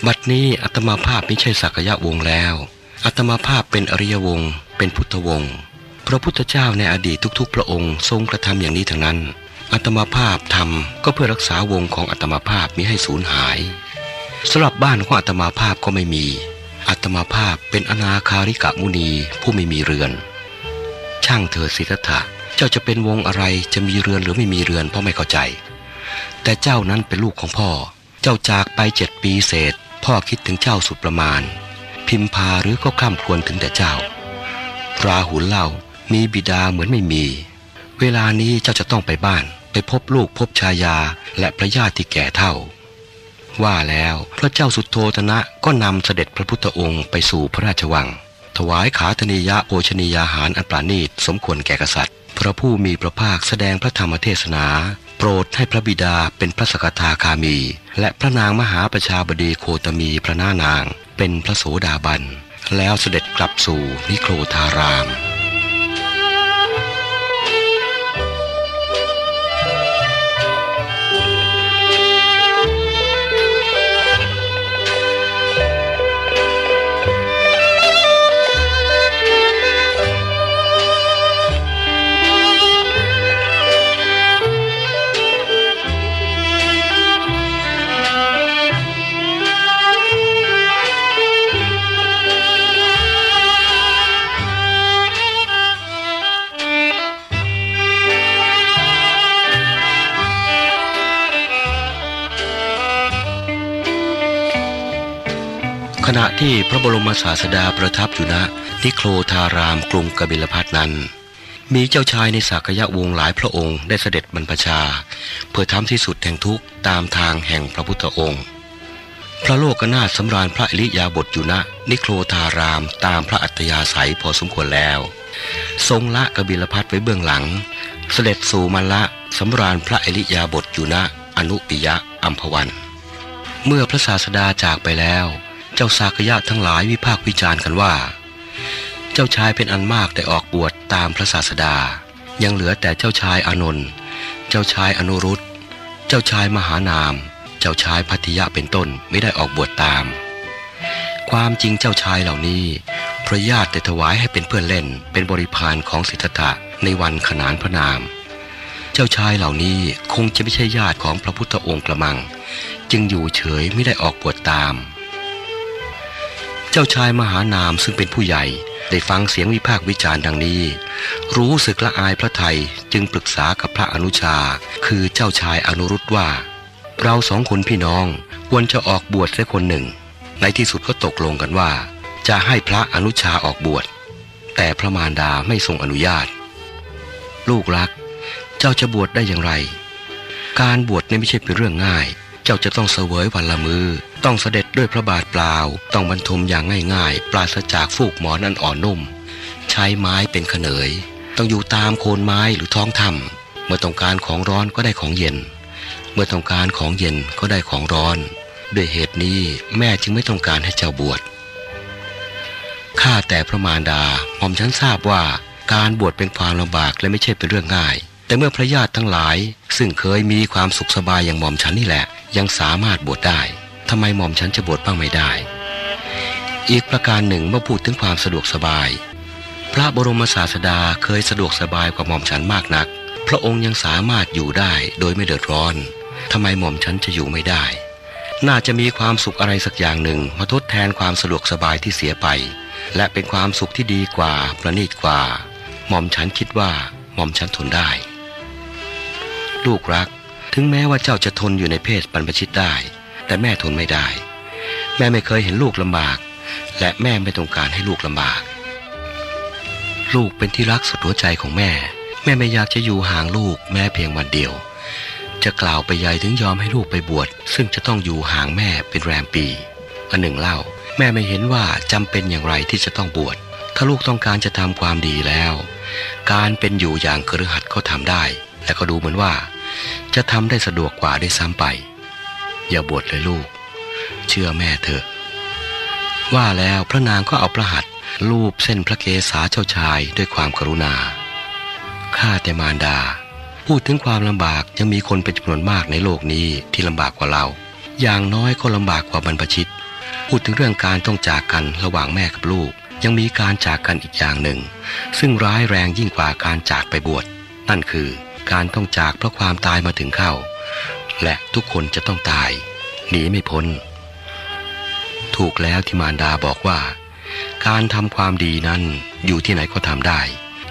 บัดนี้อัตมาภาพไม่ใช่สักยะวงแล้ว อัตมาภาพเป็นอริยวงศ์เป็นพุทธวงศ์พระพุทธเจ้าในอดีตทุกๆ พระองค์ทรงกระทำอย่างนี้ทั้งนั้น อัตมาภาพทำก็เพื่อรักษาวงของอัตมาภาพมิให้สูญหายสำหรับบ้านของอัตมาภาพก็ไม่มี อัตมาภาพเป็นอนาคาริกะมุนีผู้ไม่มีเรือน ช่างเถิดสิทธัตถะเจ้าจะเป็นวงอะไรจะมีเรือนหรือไม่มีเรือนพ่อไม่เข้าใจ แต่เจ้านั้นเป็นลูกของพ่อ เจ้าจากไปเจ็ดปีเศษ พ่อคิดถึงเจ้าสุดประมาณ พิมพาหรือก็ข้ามควรถึงแต่เจ้า ราหุลเล่ามีบิดาเหมือนไม่มี เวลานี้เจ้าจะต้องไปบ้าน ไปพบลูกพบชายาและพระญาติที่แก่เท่า ว่าแล้วพระเจ้าสุโธธนะก็นำเสด็จพระพุทธองค์ไปสู่พระราชวัง ถวายขาธนิยะโภชนียาหารอันปราณีตสมควรแก่กษัตริย์ พระผู้มีพระภาคแสดงพระธรรมเทศนา โปรดให้พระบิดาเป็นพระสกทาคามีและพระนางมหาประชาบดีโคตมีพระนานาง เป็นพระโสดาบัน แล้วเสด็จกลับสู่นิโครธาราม ณะที่พระบรมศาสดาประทับอยู่ณนิโครธารามกรุงกบิลพัทนั้น มีเจ้าชายในสากยะวงหลายพระองค์ได้เสด็จบรรพชา เพื่อทำที่สุดแห่งทุกตามทางแห่งพระพุทธองค์ พระโลกนาถสำราญพระอริยาบทอยู่ณนิโครธารามตามพระอัตยาศัยพอสมควรแล้ว ทรงละกบิลพัทไว้เบื้องหลัง เสด็จสู่มละสำราญพระอริยาบทอยู่ณอนุปิยะอัมพวัน เมื่อพระศาสดาจากไปแล้ว จ้าสากยะทั้งหลายวิพากษ์วิจารณ์กันว่า เจ้าชายเป็นอันมากได้ออกบวชตามพระศาสดา ยังเหลือแต่เจ้าชายอานนท์เจ้าชายอนุรุตเจ้าชายมหานาม เจ้าชายพัทยะเป็นต้นไม่ได้ออกบวชตาม ความจริงเจ้าชายเหล่านี้พระญาติได้ถวายให้เป็นเพื่อนเล่นเป็นบริพารของสิทธะในวันขนานพระนาม เจ้าชายเหล่านี้คงจะไม่ใช่ญาติของพระพุทธองค์กระมัง จึงอยู่เฉยไม่ได้ออกบวชตาม เจ้าชายมหานามซึ่งเป็นผู้ใหญ่ได้ฟังเสียงวิพากษ์วิจารณ์ดังนี้ รู้สึกละอายพระไทยจึงปรึกษากับพระอนุชา คือเจ้าชายอนุรุตว่า เราสองคนพี่น้องควรจะออกบวชสักคนหนึ่ง ในที่สุดก็ตกลงกันว่า จะให้พระอนุชาออกบวช แต่พระมารดาไม่ทรงอนุญาต ลูกรัก เจ้าจะบวชได้อย่างไร การบวชนี่ไม่ใช่เป็นเรื่องง่าย เจ้าจะต้องเสวยวันละมือ ต้องเสด็จด้วยพระบาทเปล่า ต้องบรรทมอย่างง่ายๆ ปราศจากฟูกหมอนอันอ่อนนุ่ม ใช้ไม้เป็นขเนย ต้องอยู่ตามโคนไม้หรือท้องถ้ำเมื่อต้องการของร้อนก็ได้ของเย็น เมื่อต้องการของเย็นก็ได้ของร้อน ด้วยเหตุนี้แม่จึงไม่ต้องการให้เจ้าบวชข้าแต่พระมารดาหม่อมฉันทราบว่าการบวชเป็นความลำบากและไม่ใช่เป็นเรื่องง่าย แต่เมื่อพระญาติทั้งหลาย ซึ่งเคยมีความสุขสบายอย่างหม่อมฉันนี่แหละ ยังสามารถบวชได้ ทำไมหม่อมฉันจะบวชบ้างไม่ได้ อีกประการหนึ่งเมื่อพูดถึงความสะดวกสบาย พระบรมศาสดาเคยสะดวกสบายกว่าหม่อมฉันมากนัก พระองค์ยังสามารถอยู่ได้โดยไม่เดือดร้อนทำไมหม่อมฉันจะอยู่ไม่ได้ น่าจะมีความสุขอะไรสักอย่างหนึ่งมาทดแทนความสะดวกสบายที่เสียไป และเป็นความสุขที่ดีกว่าประณีตกว่า หม่อมฉันคิดว่าหม่อมฉันทนได้ ลูกรัก ถึงแม้ว่าเจ้าจะทนอยู่ในเพศบรรพชิตได้ แต่แม่ทนไม่ได้ แม่ไม่เคยเห็นลูกลำบาก และแม่ไม่ต้องการให้ลูกลำบาก ลูกเป็นที่รักสุดหัวใจของแม่ แม่ไม่อยากจะอยู่ห่างลูกแม้เพียงวันเดียว จะกล่าวไปใหญ่ถึงยอมให้ลูกไปบวชซึ่งจะต้องอยู่ห่างแม่เป็นแรมปีอันหนึ่งเล่า แม่ไม่เห็นว่าจำเป็นอย่างไรที่จะต้องบวชถ้าลูกต้องการจะทำความดีแล้ว การเป็นอยู่อย่างคฤหัสถ์ก็ทำได้ และก็ดูเหมือนว่า จะทำได้สะดวกกว่าด้วยซ้ำไป อย่าบวชเลยลูก เชื่อแม่เถอะ ว่าแล้วพระนางก็เอาพระหัตถ์ลูบเส้นพระเกศาเจ้าชายด้วยความกรุณา ข้าแต่มารดา พูดถึงความลำบากยังมีคนเป็นจำนวนมากในโลกนี้ที่ลำบากกว่าเรา อย่างน้อยก็ลำบากกว่าบรรพชิต พูดถึงเรื่องการต้องจากกันระหว่างแม่กับลูก ยังมีการจากกันอีกอย่างหนึ่ง ซึ่งร้ายแรงยิ่งกว่าการจากไปบวช นั่นคือการต้องจากเพราะความตายมาถึงเข้า และทุกคนจะต้องตาย หนีไม่พ้น ถูกแล้วที่มารดาบอกว่า การทำความดีนั้นอยู่ที่ไหนก็ทำได้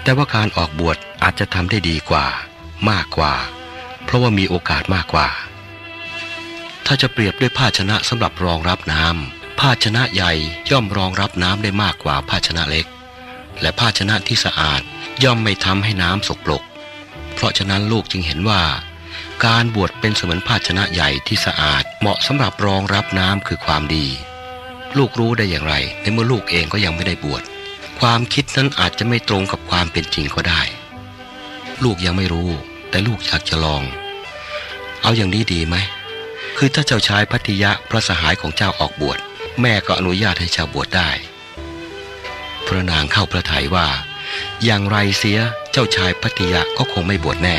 แต่ว่าการออกบวชอาจจะทำได้ดีกว่า มากกว่า เพราะว่ามีโอกาสมากกว่า ถ้าจะเปรียบด้วยภาชนะสำหรับรองรับน้ำภาชนะใหญ่ย่อมรองรับน้ำได้มากกว่าภาชนะเล็ก และภาชนะที่สะอาดย่อมไม่ทำให้น้ำสกปรกเพราะฉะนั้นลูกจึงเห็นว่า การบวชเป็นเสมือนภาชนะใหญ่ที่สะอาดเหมาะสำหรับรองรับน้ำคือความดี ลูกรู้ได้อย่างไร ในเมื่อลูกเองก็ยังไม่ได้บวชความคิดนั้นอาจจะไม่ตรงกับความเป็นจริงก็ได้ ลูกยังไม่รู้ แต่ลูกอยากจะลอง เอาอย่างนี้ดีไหมคือถ้าเจ้าชายพัทยะพระสหายของเจ้าออกบวชแม่ก็อนุญาตให้เจ้าบวชได้ พระนางเข้าพระทัยว่า อย่างไรเสียเจ้าชายพัทยะก็คงไม่บวชแน่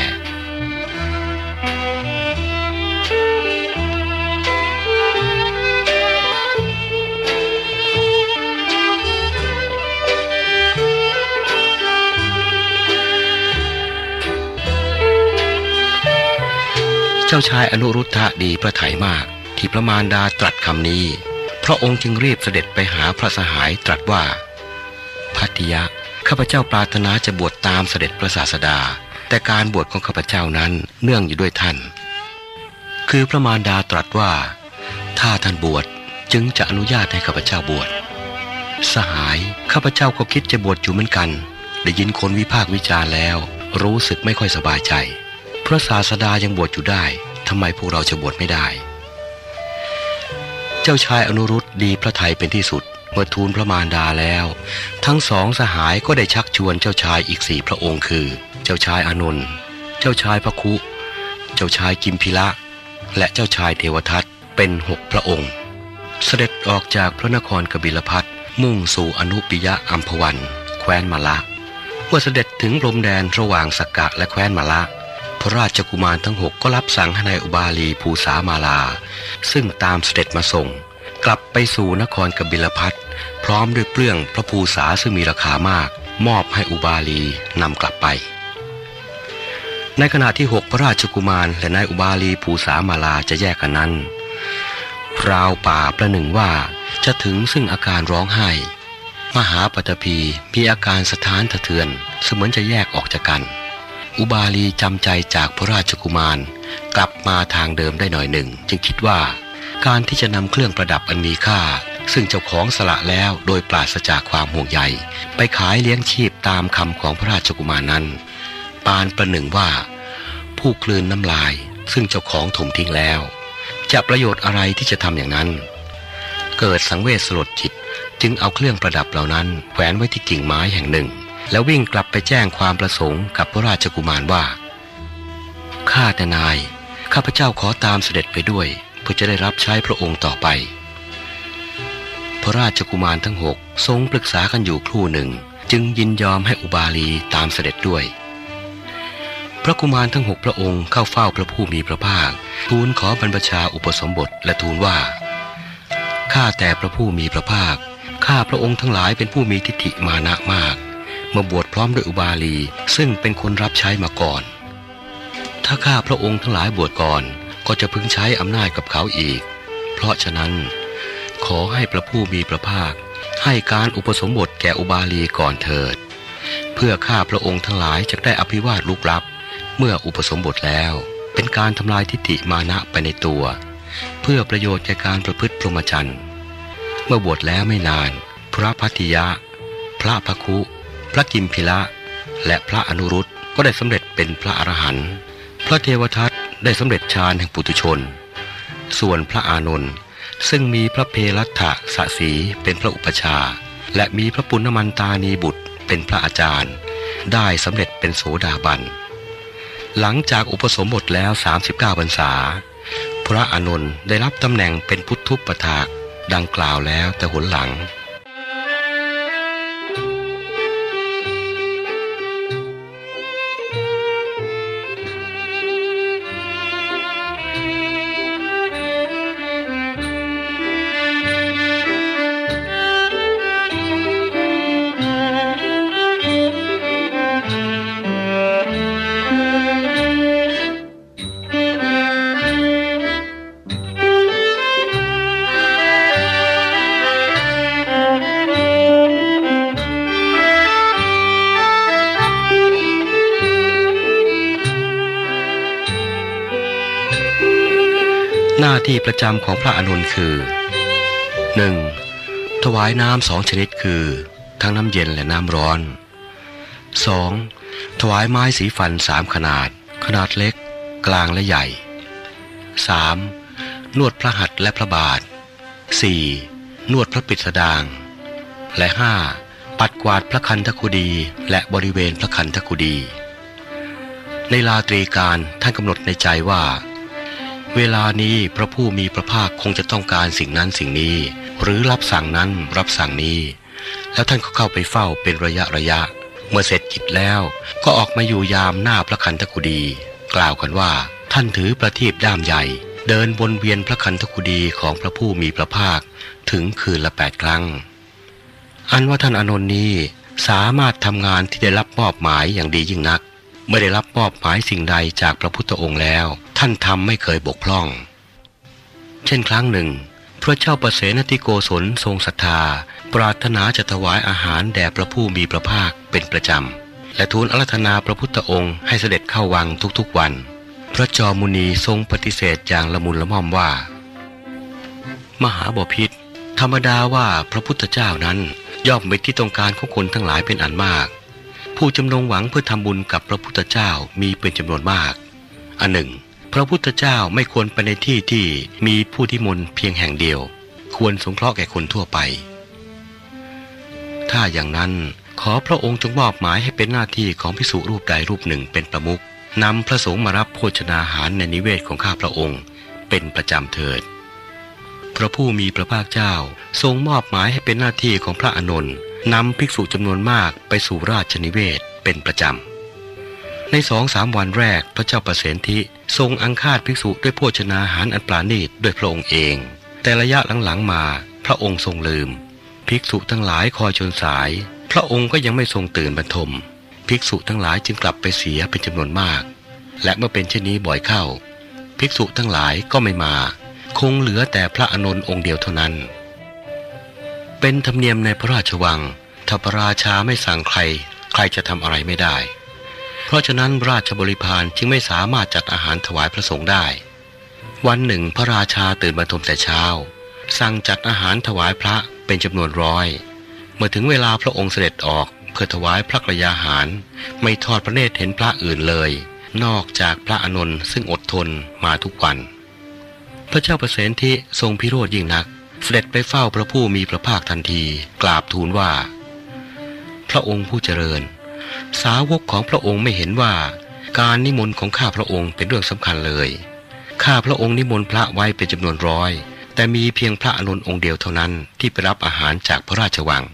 จ้าชายอนุรุทธะดีพระไถยมาก ที่พระมารดาตรัสคำนี้ พระองค์จึงรีบเสด็จไปหาพระสหายตรัสว่า พัทยะข้าพเจ้าปรารถนาจะบวชตามเสด็จพระศาสดา แต่การบวชของข้าพเจ้านั้นเนื่องอยู่ด้วยท่าน คือพระมารดาตรัสว่า ถ้าท่านบวชจึงจะอนุญาตให้ข้าพเจ้าบวชสหายข้าพเจ้าก็คิดจะบวชอยู่เหมือนกัน ได้ยินคนวิพากษ์วิจารณ์แล้ว รู้สึกไม่ค่อยสบายใจ ระศาสดายังบวชอยู่ได้ทำไมพวกเราจะบวชไม่ได้ เจ้าชายอนุรุตดีพระไทยเป็นที่สุด เมื่อทูลพระมารดาแล้ว ทั้งสองสหายก็ได้ชักชวนเจ้าชายอีกสี่พระองค์คือ เจ้าชายอานนท์เจ้าชายพระคุ เจ้าชายกิมพิละ และเจ้าชายเทวทัตเป็นหกพระองค์ เสด็จออกจากพระนครกบิลพัทมุ่งสู่อนุปิยะอัมพวัน แคว้นมาละเมื่อเสด็จถึงพรมแดนระหว่างสกกะและแคว้นมาละ พระราชกุมารทั้งหกก็รับสั่งให้นายอุบาลีภูษามาลา ซึ่งตามเสด็จมาส่ง กลับไปสู่นครกบิลพัทพร้อมด้วยเปลื้องพระภูษาซึ่งมีราคามาก มอบให้อุบาลีนำกลับไป ในขณะที่หกพระราชกุมารและนายอุบาลีภูษามาลาจะแยกกันนั้นราวป่าประหนึ่งว่าจะถึงซึ่งอาการร้องไห้ มหาปฐพีมีอาการสะท้านสะเทือนเสมือนจะแยกออกจากกัน อุบาลีจำใจจากพระราชกุมาร กลับมาทางเดิมได้หน่อยหนึ่ง จึงคิดว่า การที่จะนำเครื่องประดับอันมีค่า ซึ่งเจ้าของสละแล้วโดยปราศจากความห่วงใย ไปขายเลี้ยงชีพตามคำของพระราชกุมารนั้น ปานประหนึ่งว่า ผู้กลืนน้ำลาย ซึ่งเจ้าของถมทิ้งแล้ว จะประโยชน์อะไรที่จะทำอย่างนั้น เกิดสังเวชสลดจิตจึงเอาเครื่องประดับเหล่านั้นแขวนไว้ที่กิ่งไม้แห่งหนึ่ง แล้ววิ่งกลับไปแจ้งความประสงค์กับพระราชกุมารว่า ข้าแต่นาย ข้าพเจ้าขอตามเสด็จไปด้วย เพื่อจะได้รับใช้พระองค์ต่อไป พระราชกุมารทั้งหกทรงปรึกษากันอยู่ครู่หนึ่ง จึงยินยอมให้อุบาลีตามเสด็จด้วย พระกุมารทั้งหกพระองค์เข้าเฝ้าพระผู้มีพระภาค ทูลขอบรรพชาอุปสมบทและทูลว่า ข้าแต่พระผู้มีพระภาค ข้าพระองค์ทั้งหลายเป็นผู้มีทิฏฐิมานะมาก มาบวชพร้อมด้วยอุบาลี ซึ่งเป็นคนรับใช้มาก่อน ถ้าข้าพระองค์ทั้งหลายบวชก่อนก็จะพึงใช้อำนาจกับเขาอีก เพราะฉะนั้น ขอให้พระผู้มีพระภาค ให้การอุปสมบทแก่อุบาลีก่อนเถิด เพื่อข้าพระองค์ทั้งหลายจะได้อภิวาทลุกลับ เมื่ออุปสมบทแล้ว เป็นการทำลายทิฏฐิมานะไปในตัว เพื่อประโยชน์แก่การประพฤติพรหมจรรย์เมื่อบวชแล้วไม่นาน พระพัทธิยะ พระพคุ พระกิมพิละ และพระอนุรุตก็ได้สำเร็จเป็นพระอรหันต์พระเทวทัตได้สำเร็จฌานแห่งปุถุชน ส่วนพระอานนท์ซึ่งมีพระเพรัตถะสสีเป็นพระอุปชา และมีพระปุณณมันตานีบุตรเป็นพระอาจารย์ ได้สำเร็จเป็นโสดาบัน หลังจากอุปสมบทแล้ว 39พรรษา พระอานนท์ได้รับตำแหน่งเป็นพุทธุปถากดังกล่าวแล้วแต่หนหลัง ที่ประจำของพระอานนคือ 1. ถวายน้ำสองชนิดคือ ทั้งน้ำเย็นและน้ำร้อน 2. ถวายไม้สีฟันสามขนาด ขนาดเล็ก กลางและใหญ่ 3. นวดพระหัตถ์และพระบาท 4. นวดพระปิดสดาง และ 5. ปัดกวาดพระคันธกุดีและบริเวณพระคันธกุดี ในลาตรีการท่านกำหนดในใจว่า เวลานี้พระผู้มีพระภาคคงจะต้องการสิ่งนั้นสิ่งนี้ หรือรับสั่งนั้นรับสั่งนี้ แล้วท่านก็เข้าไปเฝ้าเป็นระยะระยะ เมื่อเสร็จกิจแล้วก็ออกมาอยู่ยามหน้าพระคันธกุดี กล่าวกันว่า ท่านถือประทีปด้ามใหญ่ เดินวนเวียนพระคันธกุดีของพระผู้มีพระภาคถึงคืนละแปดครั้ง อันว่าท่านอนนท์นี้สามารถทำงานที่ได้รับมอบหมายอย่างดียิ่งนัก มื่อได้รับมอบหมายสิ่งใดจากพระพุทธองค์แล้ว ท่านทำไม่เคยบกพร่อง เช่นครั้งหนึ่ง พระเจ้าประเสนติโกศลทรงศรัทธา ปรารถนาจะถวายอาหารแด่พระผู้มีพระภาคเป็นประจำ และทูลอารัธนาพระพุทธองค์ให้เสด็จเข้าวังทุกๆวัน พระจอมุนีทรงปฏิเสธอย่างละมุนละม่อมว่า มหาบพิษธรรมดาว่าพระพุทธเจ้านั้นย่อมเป็นที่ต้องการของคนทั้งหลายเป็นอันมาก ผู้จำนงหวังเพื่อทำบุญกับพระพุทธเจ้ามีเป็นจำนวนมาก อันหนึ่ง พระพุทธเจ้าไม่ควรไปในที่ที่มีผู้ที่มนเพียงแห่งเดียว ควรสงเคราะห์แก่คนทั่วไป ถ้าอย่างนั้นขอพระองค์จงมอบหมายให้เป็นหน้าที่ของพิสุรูปใดรูปหนึ่งเป็นประมุขนำพระสงฆ์มารับโภชนาหารในนิเวศของข้าพระองค์ เป็นประจำเถิด พระผู้มีพระภาคเจ้าทรงมอบหมายให้เป็นหน้าที่ของพระอานนท์ นำภิกษุจำนวนมากไปสู่ราชนิเวศเป็นประจำ ในสองสามวันแรกพระเจ้าประเสนทิทรงอังคาดภิกษุด้วยโภชนาหารอันปราณีตด้วยพระองค์เอง แต่ระยะหลังๆมาพระองค์ทรงลืม ภิกษุทั้งหลายคอยจนสาย พระองค์ก็ยังไม่ทรงตื่นบรรทม ภิกษุทั้งหลายจึงกลับไปเสียเป็นจำนวนมาก และเมื่อเป็นเช่นนี้บ่อยเข้า ภิกษุทั้งหลายก็ไม่มา คงเหลือแต่พระอานนท์องค์เดียวเท่านั้น เป็นธรรมเนียมในพระราชวังถ้าพระราชาไม่สั่งใคร ใครจะทำอะไรไม่ได้ เพราะฉะนั้นราชบริพารจึงไม่สามารถจัดอาหารถวายพระสงฆ์ได้ วันหนึ่งพระราชาตื่นบรรทมแต่เช้า สั่งจัดอาหารถวายพระเป็นจำนวนร้อย เมื่อถึงเวลาพระองค์เสด็จออกเพื่อถวายพระกระยาหาร ไม่ทอดพระเนตรเห็นพระอื่นเลย นอกจากพระอานนท์ซึ่งอดทนมาทุกวัน พระเจ้าประเสนที่ทรงพิโรธยิ่งนัก เสด็จไปเฝ้าพระผู้มีพระภาคทันทีกราบทูลว่า พระองค์ผู้เจริญ สาวกของพระองค์ไม่เห็นว่า การนิมนต์ของข้าพระองค์เป็นเรื่องสำคัญเลย ข้าพระองค์นิมนต์พระไว้เป็นจำนวนร้อย แต่มีเพียงพระอนุนองค์เดียวเท่านั้นที่ไปรับอาหารจากพระราชวัง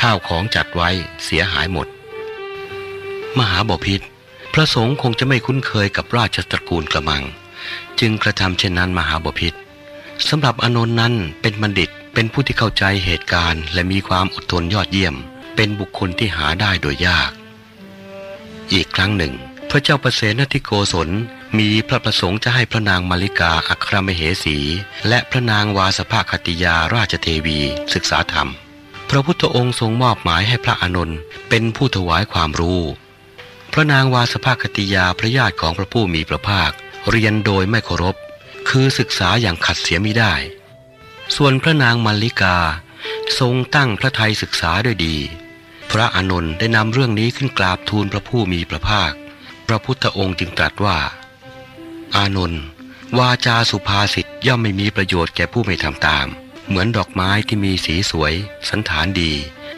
ข้าวของจัดไว้เสียหายหมด มหาบพิษพระสงฆ์คงจะไม่คุ้นเคยกับราชตระกูลกระมัง จึงกระทำเช่นนั้นมหาบพิษ สำหรับอนนท์นั้นเป็นบัณฑิตเป็นผู้ที่เข้าใจเหตุการณ์ และมีความอดทนยอดเยี่ยม เป็นบุคคลที่หาได้โดยยาก อีกครั้งหนึ่ง พระเจ้าประเสนทิโกศลมีพระประสงค์จะให้พระนางมาริกาอัครมเหสี และพระนางวาสภาคติยาราชเทวี ศึกษาธรรม พระพุทธองค์ทรงมอบหมายให้พระอนนท์เป็นผู้ถวายความรู้ พระนางวาสภาคติยาพระญาติของพระผู้มีพระภาค เรียนโดยไม่เคารพ คือศึกษาอย่างขัดเสียมิได้ ส่วนพระนางมาริกาทรงตั้งพระไทยศึกษาด้วยดี พระอานนท์ได้นำเรื่องนี้ขึ้นกราบทูลพระผู้มีพระภาค พระพุทธองค์จึงตรัสว่า อานนท์วาจาสุภาษิตย่อมไม่มีประโยชน์แก่ผู้ไม่ทำตาม เหมือนดอกไม้ที่มีสีสวย สันฐานดี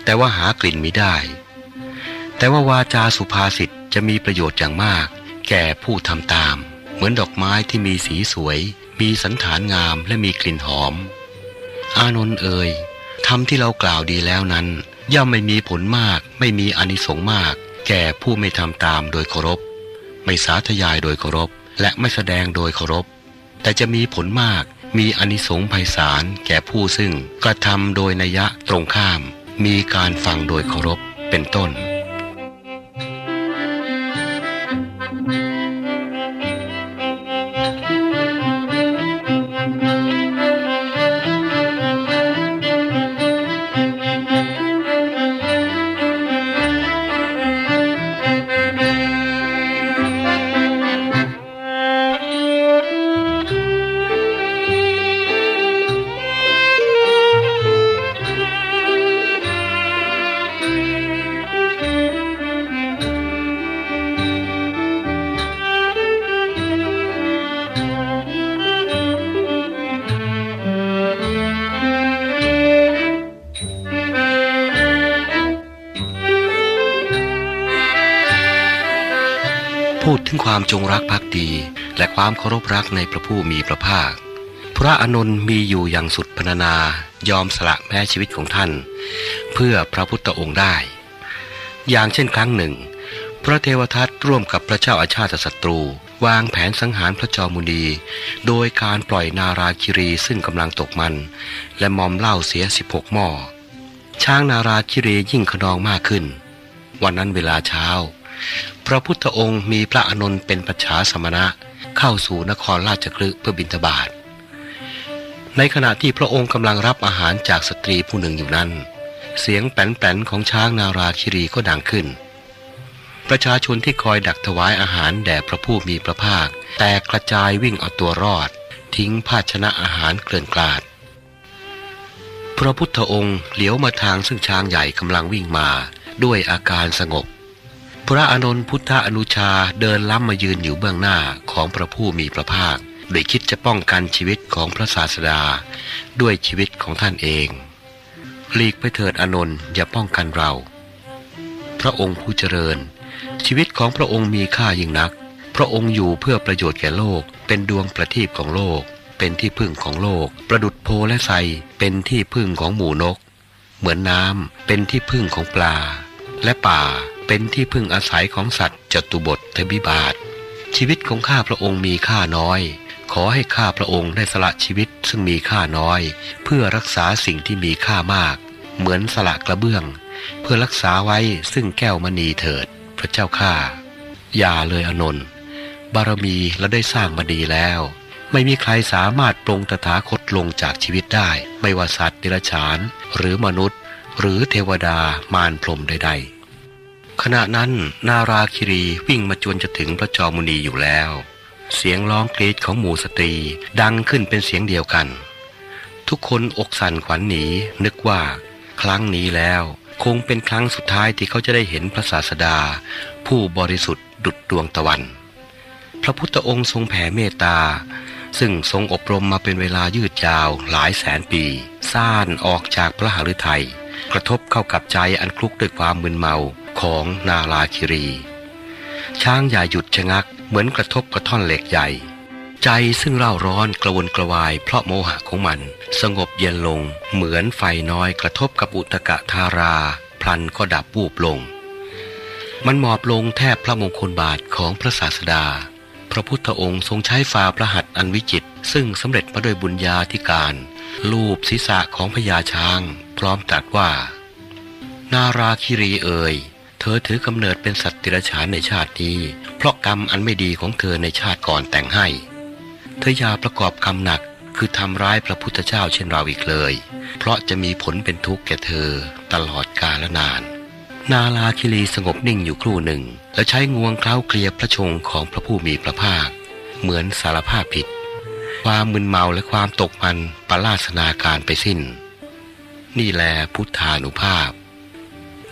แต่ว่าหากลิ่นมิได้ แต่ว่าวาจาสุภาษิตจะมีประโยชน์อย่างมาก แก่ผู้ทำตาม เหมือนดอกไม้ที่มีสีสวย มีสันฐานงามและมีกลิ่นหอม อานนท์เอ่ยทำที่เรากล่าวดีแล้วนั้น ย่อมไม่มีผลมาก ไม่มีอนิสงส์มาก แก่ผู้ไม่ทำตามโดยเคารพ ไม่สาธยายโดยเคารพ และไม่แสดงโดยเคารพ แต่จะมีผลมากมีอนิสงส์ไพศาลแก่ผู้ซึ่งกระทำโดยนัยะตรงข้าม มีการฟังโดยเคารพเป็นต้น จงรักภักดี และความเคารพรักในพระผู้มีพระภาค พระอานนท์มีอยู่อย่างสุดพรรณนายอมสละแม้ชีวิตของท่าน เพื่อพระพุทธองค์ได้ อย่างเช่นครั้งหนึ่ง พระเทวทัตร่วมกับพระเจ้าอาชาติศัตรู วางแผนสังหารพระจอมุนี โดยการปล่อยนาราคิรีซึ่งกำลังตกมัน และมอมเหล้าเสียสิบหกหม้อช้างนาราคิรียิ่งขนองมากขึ้น วันนั้นเวลาเช้า พระพุทธองค์มีพระอานนเป็นปัจฉาสมณะเข้าสู่นครราชคลึเพื่อบิณฑบาต ในขณะที่พระองค์กำลังรับอาหารจากสตรีผู้หนึ่งอยู่นั้น เสียงแป้นๆของช้างนาราคิรีก็ดังขึ้น ประชาชนที่คอยดักถวายอาหารแด่พระผู้มีพระภาค แตกกระจายวิ่งเอาตัวรอด ทิ้งภาชนะอาหารเกลื่อนกลาด พระพุทธองค์เหลียวมาทางซึ่งช้างใหญ่กำลังวิ่งมาด้วยอาการสงบ พระอานนท์พุทธอนุชาเดินล้ำมายืนอยู่เบื้องหน้าของพระผู้มีพระภาค โดยคิดจะป้องกันชีวิตของพระศาสดา ด้วยชีวิตของท่านเองหลีกไปเถิดอานนท์อย่าป้องกันเรา พระองค์ผู้เจริญ ชีวิตของพระองค์มีค่ายิ่งนัก พระองค์อยู่เพื่อประโยชน์แก่โลก เป็นดวงประทีปของโลก เป็นที่พึ่งของโลก ประดุดโพและไทรเป็นที่พึ่งของหมูนก เหมือนน้ำเป็นที่พึ่งของปลา และป่า เป็นที่พึ่งอาศัยของสัตว์จตุบททบิบาท ชีวิตของข้าพระองค์มีค่าน้อย ขอให้ข้าพระองค์ได้สละชีวิตซึ่งมีค่าน้อย เพื่อรักษาสิ่งที่มีค่ามาก เหมือนสละกระเบื้อง เพื่อรักษาไว้ซึ่งแก้วมณีเถิด พระเจ้าข้าอย่าเลยอนนท์บารมีเราได้สร้างมาดีแล้ว ไม่มีใครสามารถปรงตถาคตลงจากชีวิตได้ ไม่ว่าสัตว์ดิรัจฉาน หรือมนุษย์ หรือเทวดามารพรมใด ๆ ขณะนั้นนาราคิรีวิ่งมาจนจะถึงพระจอมุนีอยู่แล้ว เสียงร้องกรีดของหมู่สตรีดังขึ้นเป็นเสียงเดียวกัน ทุกคนอกสั่นขวัญหนีนึกว่าครั้งนี้แล้ว คงเป็นครั้งสุดท้ายที่เขาจะได้เห็นพระศาสดา ผู้บริสุทธิ์ดุจดวงตะวัน พระพุทธองค์ทรงแผ่เมตตา ซึ่งทรงอบรมมาเป็นเวลายืดยาวหลายแสนปีซ่านออกจากพระหฤทัยกระทบเข้ากับใจอันคลุกด้วยความมึนเมา ของนาลาคิรี ช้างใหญ่หยุดชะงักเหมือนกระทบกระท่อนเหล็กใหญ่ ใจซึ่งเร่าร้อนกระวนกระวายเพราะโมหะของมัน สงบเย็นลงเหมือนไฟน้อยกระทบกับอุตกะทารา พลันก็ดับวูบลง มันหมอบลงแทบพระมงคลบาทของพระศาสดา พระพุทธองค์ทรงใช้ฝ่าพระหัตถ์อันวิจิต ซึ่งสำเร็จมาด้วยบุญญาธิการลูบศีรษะของพญาช้าง พร้อมตรัสว่า นาราคิรีเอ่ย อถือกำเนิดเป็นสัตว์ติรฉานในชาตินี้ เพราะกรรมอันไม่ดีของเธอในชาติก่อนแต่งให้ เธออย่าประกอบกรรมหนักคือทำร้ายพระพุทธเจ้าเช่นเราอีกเลย เพราะจะมีผลเป็นทุกข์แก่เธอตลอดกาลนาน นาลาคิรีสงบนิ่งอยู่ครู่หนึ่ง แล้วใช้งวงเคล้าเคลียพระชงของพระผู้มีพระภาค เหมือนสารภาพผิด ความมึนเมาและความตกมันปราศนาการไปสิ้น นี่แลพุทธานุภาพ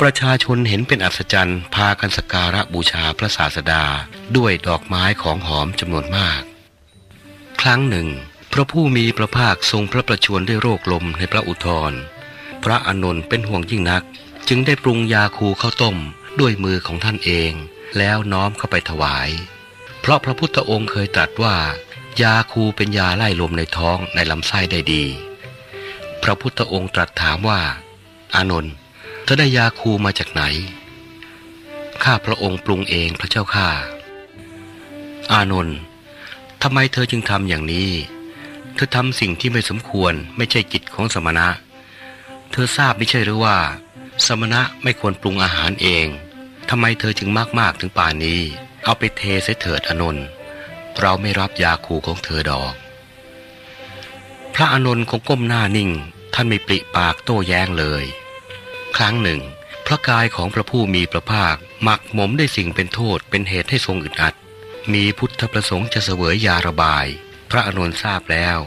ประชาชนเห็นเป็นอัศจรรย์พากันสการะบูชาพระศาสดาด้วยดอกไม้ของหอมจำนวนมาก ครั้งหนึ่ง พระผู้มีพระภาคทรงพระประชวรด้วยโรคลมในพระอุทธรพระอานนท์เป็นห่วงยิ่งนัก จึงได้ปรุงยาคูข้าวต้มด้วยมือของท่านเอง แล้วน้อมเข้าไปถวาย เพราะพระพุทธองค์เคยตรัสว่า ยาคูเป็นยาไล่ลมในท้องในลำไส้ได้ดี พระพุทธองค์ตรัสถามว่า อานนท์ เธอได้ยาคูมาจากไหน ข้าพระองค์ปรุงเองพระเจ้าข้า อานนท์ทำไมเธอจึงทำอย่างนี้ เธอทำสิ่งที่ไม่สมควรไม่ใช่กิจของสมณะ เธอทราบไม่ใช่หรือว่า สมณะไม่ควรปรุงอาหารเอง ทำไมเธอจึงมากมากถึงป่านนี้ เอาไปเทเสเถิดอานนท์เราไม่รับยาคูของเธอดอก พระอานนท์คงก้มหน้านิ่ง ท่านไม่ปริปากโต้แย้งเลย ครั้งหนึ่ง พระกายของพระผู้มีพระภาคหมักหมมด้วยสิ่งเป็นโทษเป็นเหตุให้ทรงอึดอัด มีพุทธประสงค์จะเสวยยาระบาย พระอานนท์ทราบแล้ว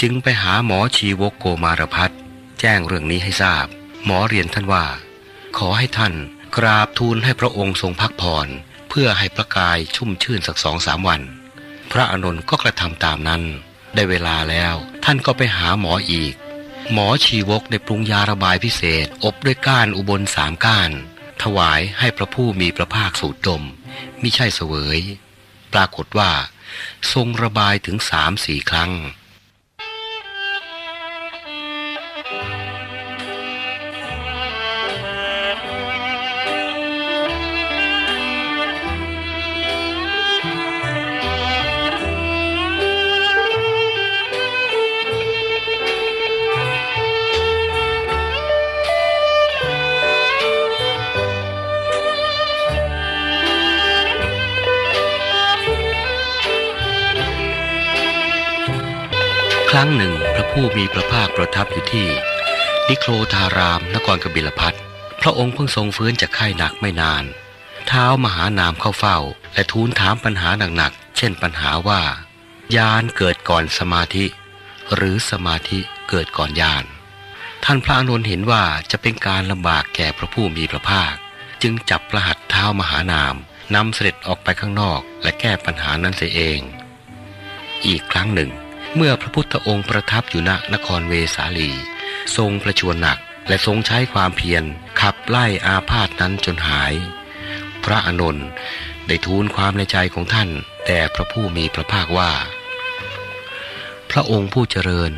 จึงไปหาหมอชีวกโกมารพัฒแจ้งเรื่องนี้ให้ทราบ หมอเรียนท่านว่า ขอให้ท่านกราบทูลให้พระองค์ทรงพักผ่อนเพื่อให้พระกายชุ่มชื่นสักสองสามวัน พระอานนก็กระทำตามนั้น ได้เวลาแล้วท่านก็ไปหาหมออีก หมอชีวกได้ปรุงยาระบายพิเศษ อบด้วยก้านอุบลสามก้าน ถวายให้พระผู้มีพระภาคสูดดมมิใช่เสวย ปรากฏว่า ทรงระบายถึงสามสี่ครั้ง รั้งหนึ่งพระผู้มีพระภาคประทับอยู่ที่ นิโครธารามนครกบิลพัทพระองค์เพิ่งทรงฟื้นจากไข้หนักไม่นาน เท้ามหานามเข้าเฝ้า และทูลถามปัญหาหนักๆเช่นปัญหาว่ายานเกิดก่อนสมาธิ หรือสมาธิเกิดก่อนยานท่านพระอานนท์เห็นว่าจะเป็นการลำบากแก่พระผู้มีพระภาค จึงจับประหัตเท้ามหานามนำเสด็จออกไปข้างนอก และแก้ปัญหานั้นเสียเอง อีกครั้งหนึ่ง เมื่อพระพุทธองค์ประทับอยู่ณนครเวสาลี ทรงประชวรหนักและทรงใช้ความเพียรขับไล่อาพาธนั้นจนหาย พระอนนท์ได้ทูลความในใจของท่าน แต่พระผู้มีพระภาคว่า พระองค์ผู้เจริญ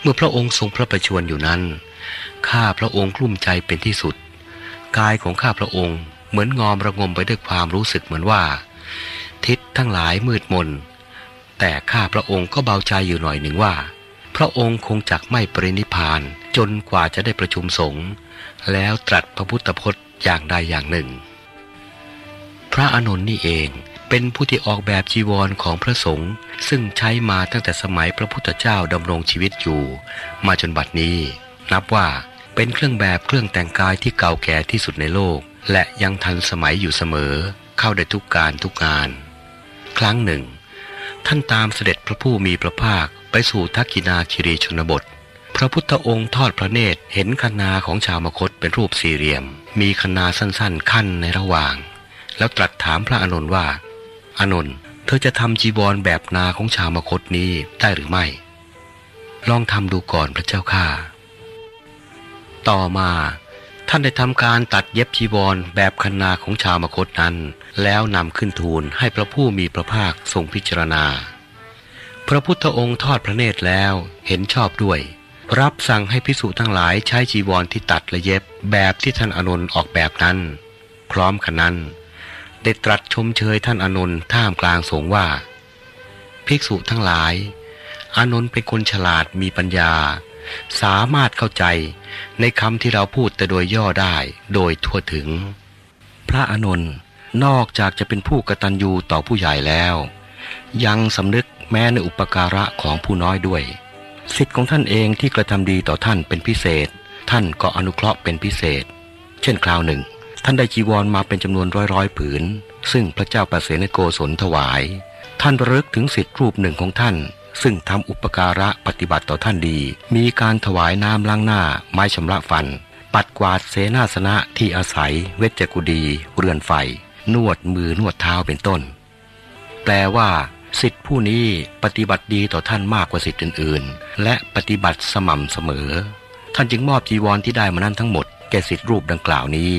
เมื่อพระองค์ทรงพระประชวรอยู่นั้นข้าพระองค์กลุ้มใจเป็นที่สุด กายของข้าพระองค์เหมือนงอมระงมไปด้วยความรู้สึกเหมือนว่า ทิศทั้งหลายมืดมน แต่ข้าพระองค์ก็เบาใจอยู่หน่อยหนึ่งว่า พระองค์คงจักไม่ปรินิพานจนกว่าจะได้ประชุมสงฆ์แล้วตรัสพระพุทธพจน์อย่างใดอย่างหนึ่ง พระอานนท์นี่เองเป็นผู้ที่ออกแบบจีวรของพระสงฆ์ซึ่งใช้มาตั้งแต่สมัยพระพุทธเจ้าดำรงชีวิตอยู่ มาจนบัดนี้ นับว่าเป็นเครื่องแบบเครื่องแต่งกายที่เก่าแก่ที่สุดในโลก และยังทันสมัยอยู่เสมอ เข้าได้ทุกการทุกงาน ครั้งหนึ่ง ท่านตามเสด็จพระผู้มีพระภาคไปสู่ทักกินาคิรีชนบท พระพุทธองค์ทอดพระเนตรเห็นคนาของชาวมคตเป็นรูปสี่เหลี่ยม มีคนาสั้นๆ ขั้นในระหว่าง แล้วตรัสถามพระอานนท์ว่า อานนท์เธอจะทำจีวรแบบนาของชาวมคตนี้ได้หรือไม่ ลองทำดูก่อนพระเจ้าข้าต่อมา ท่านได้ทำการตัดเย็บจีวรแบบคันนาของชาวมคตนั้น แล้วนำขึ้นทูลให้พระผู้มีพระภาคทรงพิจารณา พระพุทธองค์ทอดพระเนตรแล้วเห็นชอบด้วย รับสั่งให้พิสูจทั้งหลายใช้จีวรที่ตัดและเย็บแบบที่ท่านอนนท์ออกแบบนั้น พร้อมกันนั้น ได้ตรัสชมเชยท่านอนนท์ท่ามกลางสงว่า ภิกษุทั้งหลายอานนท์เป็นคนฉลาดมีปัญญา สามารถเข้าใจในคำที่เราพูดแต่โดยย่อได้โดยทั่วถึง พระอานนนอกจากจะเป็นผู้กตัญญูต่อผู้ใหญ่แล้ว ยังสำนึกแม้ในอุปการะของผู้น้อยด้วย สิทธิ์ของท่านเองที่กระทำดีต่อท่านเป็นพิเศษ ท่านก็อนุเคราะห์เป็นพิเศษ เช่นคราวหนึ่ง ท่านได้จีวรมาเป็นจำนวนร้อยร้อยผืน ซึ่งพระเจ้าปเสนโกศลถวาย ท่านระลึกถึงสิทธิรูปหนึ่งของท่าน ซึ่งทำอุปการะปฏิบัติต่อท่านดี มีการถวายน้ำล้างหน้า ไม้ชำระฟัน ปัดกวาดเสนาสนะที่อาศัย เวชกุดี เรือนไฟ นวดมือนวดเท้าเป็นต้น แปลว่าสิทธิผู้นี้ปฏิบัติดีต่อท่านมากกว่าสิทธิอื่น ๆ และปฏิบัติสม่ำเสมอ ท่านจึงมอบจีวรที่ได้มานั้นทั้งหมดแก่สิทธิรูปดังกล่าวนี้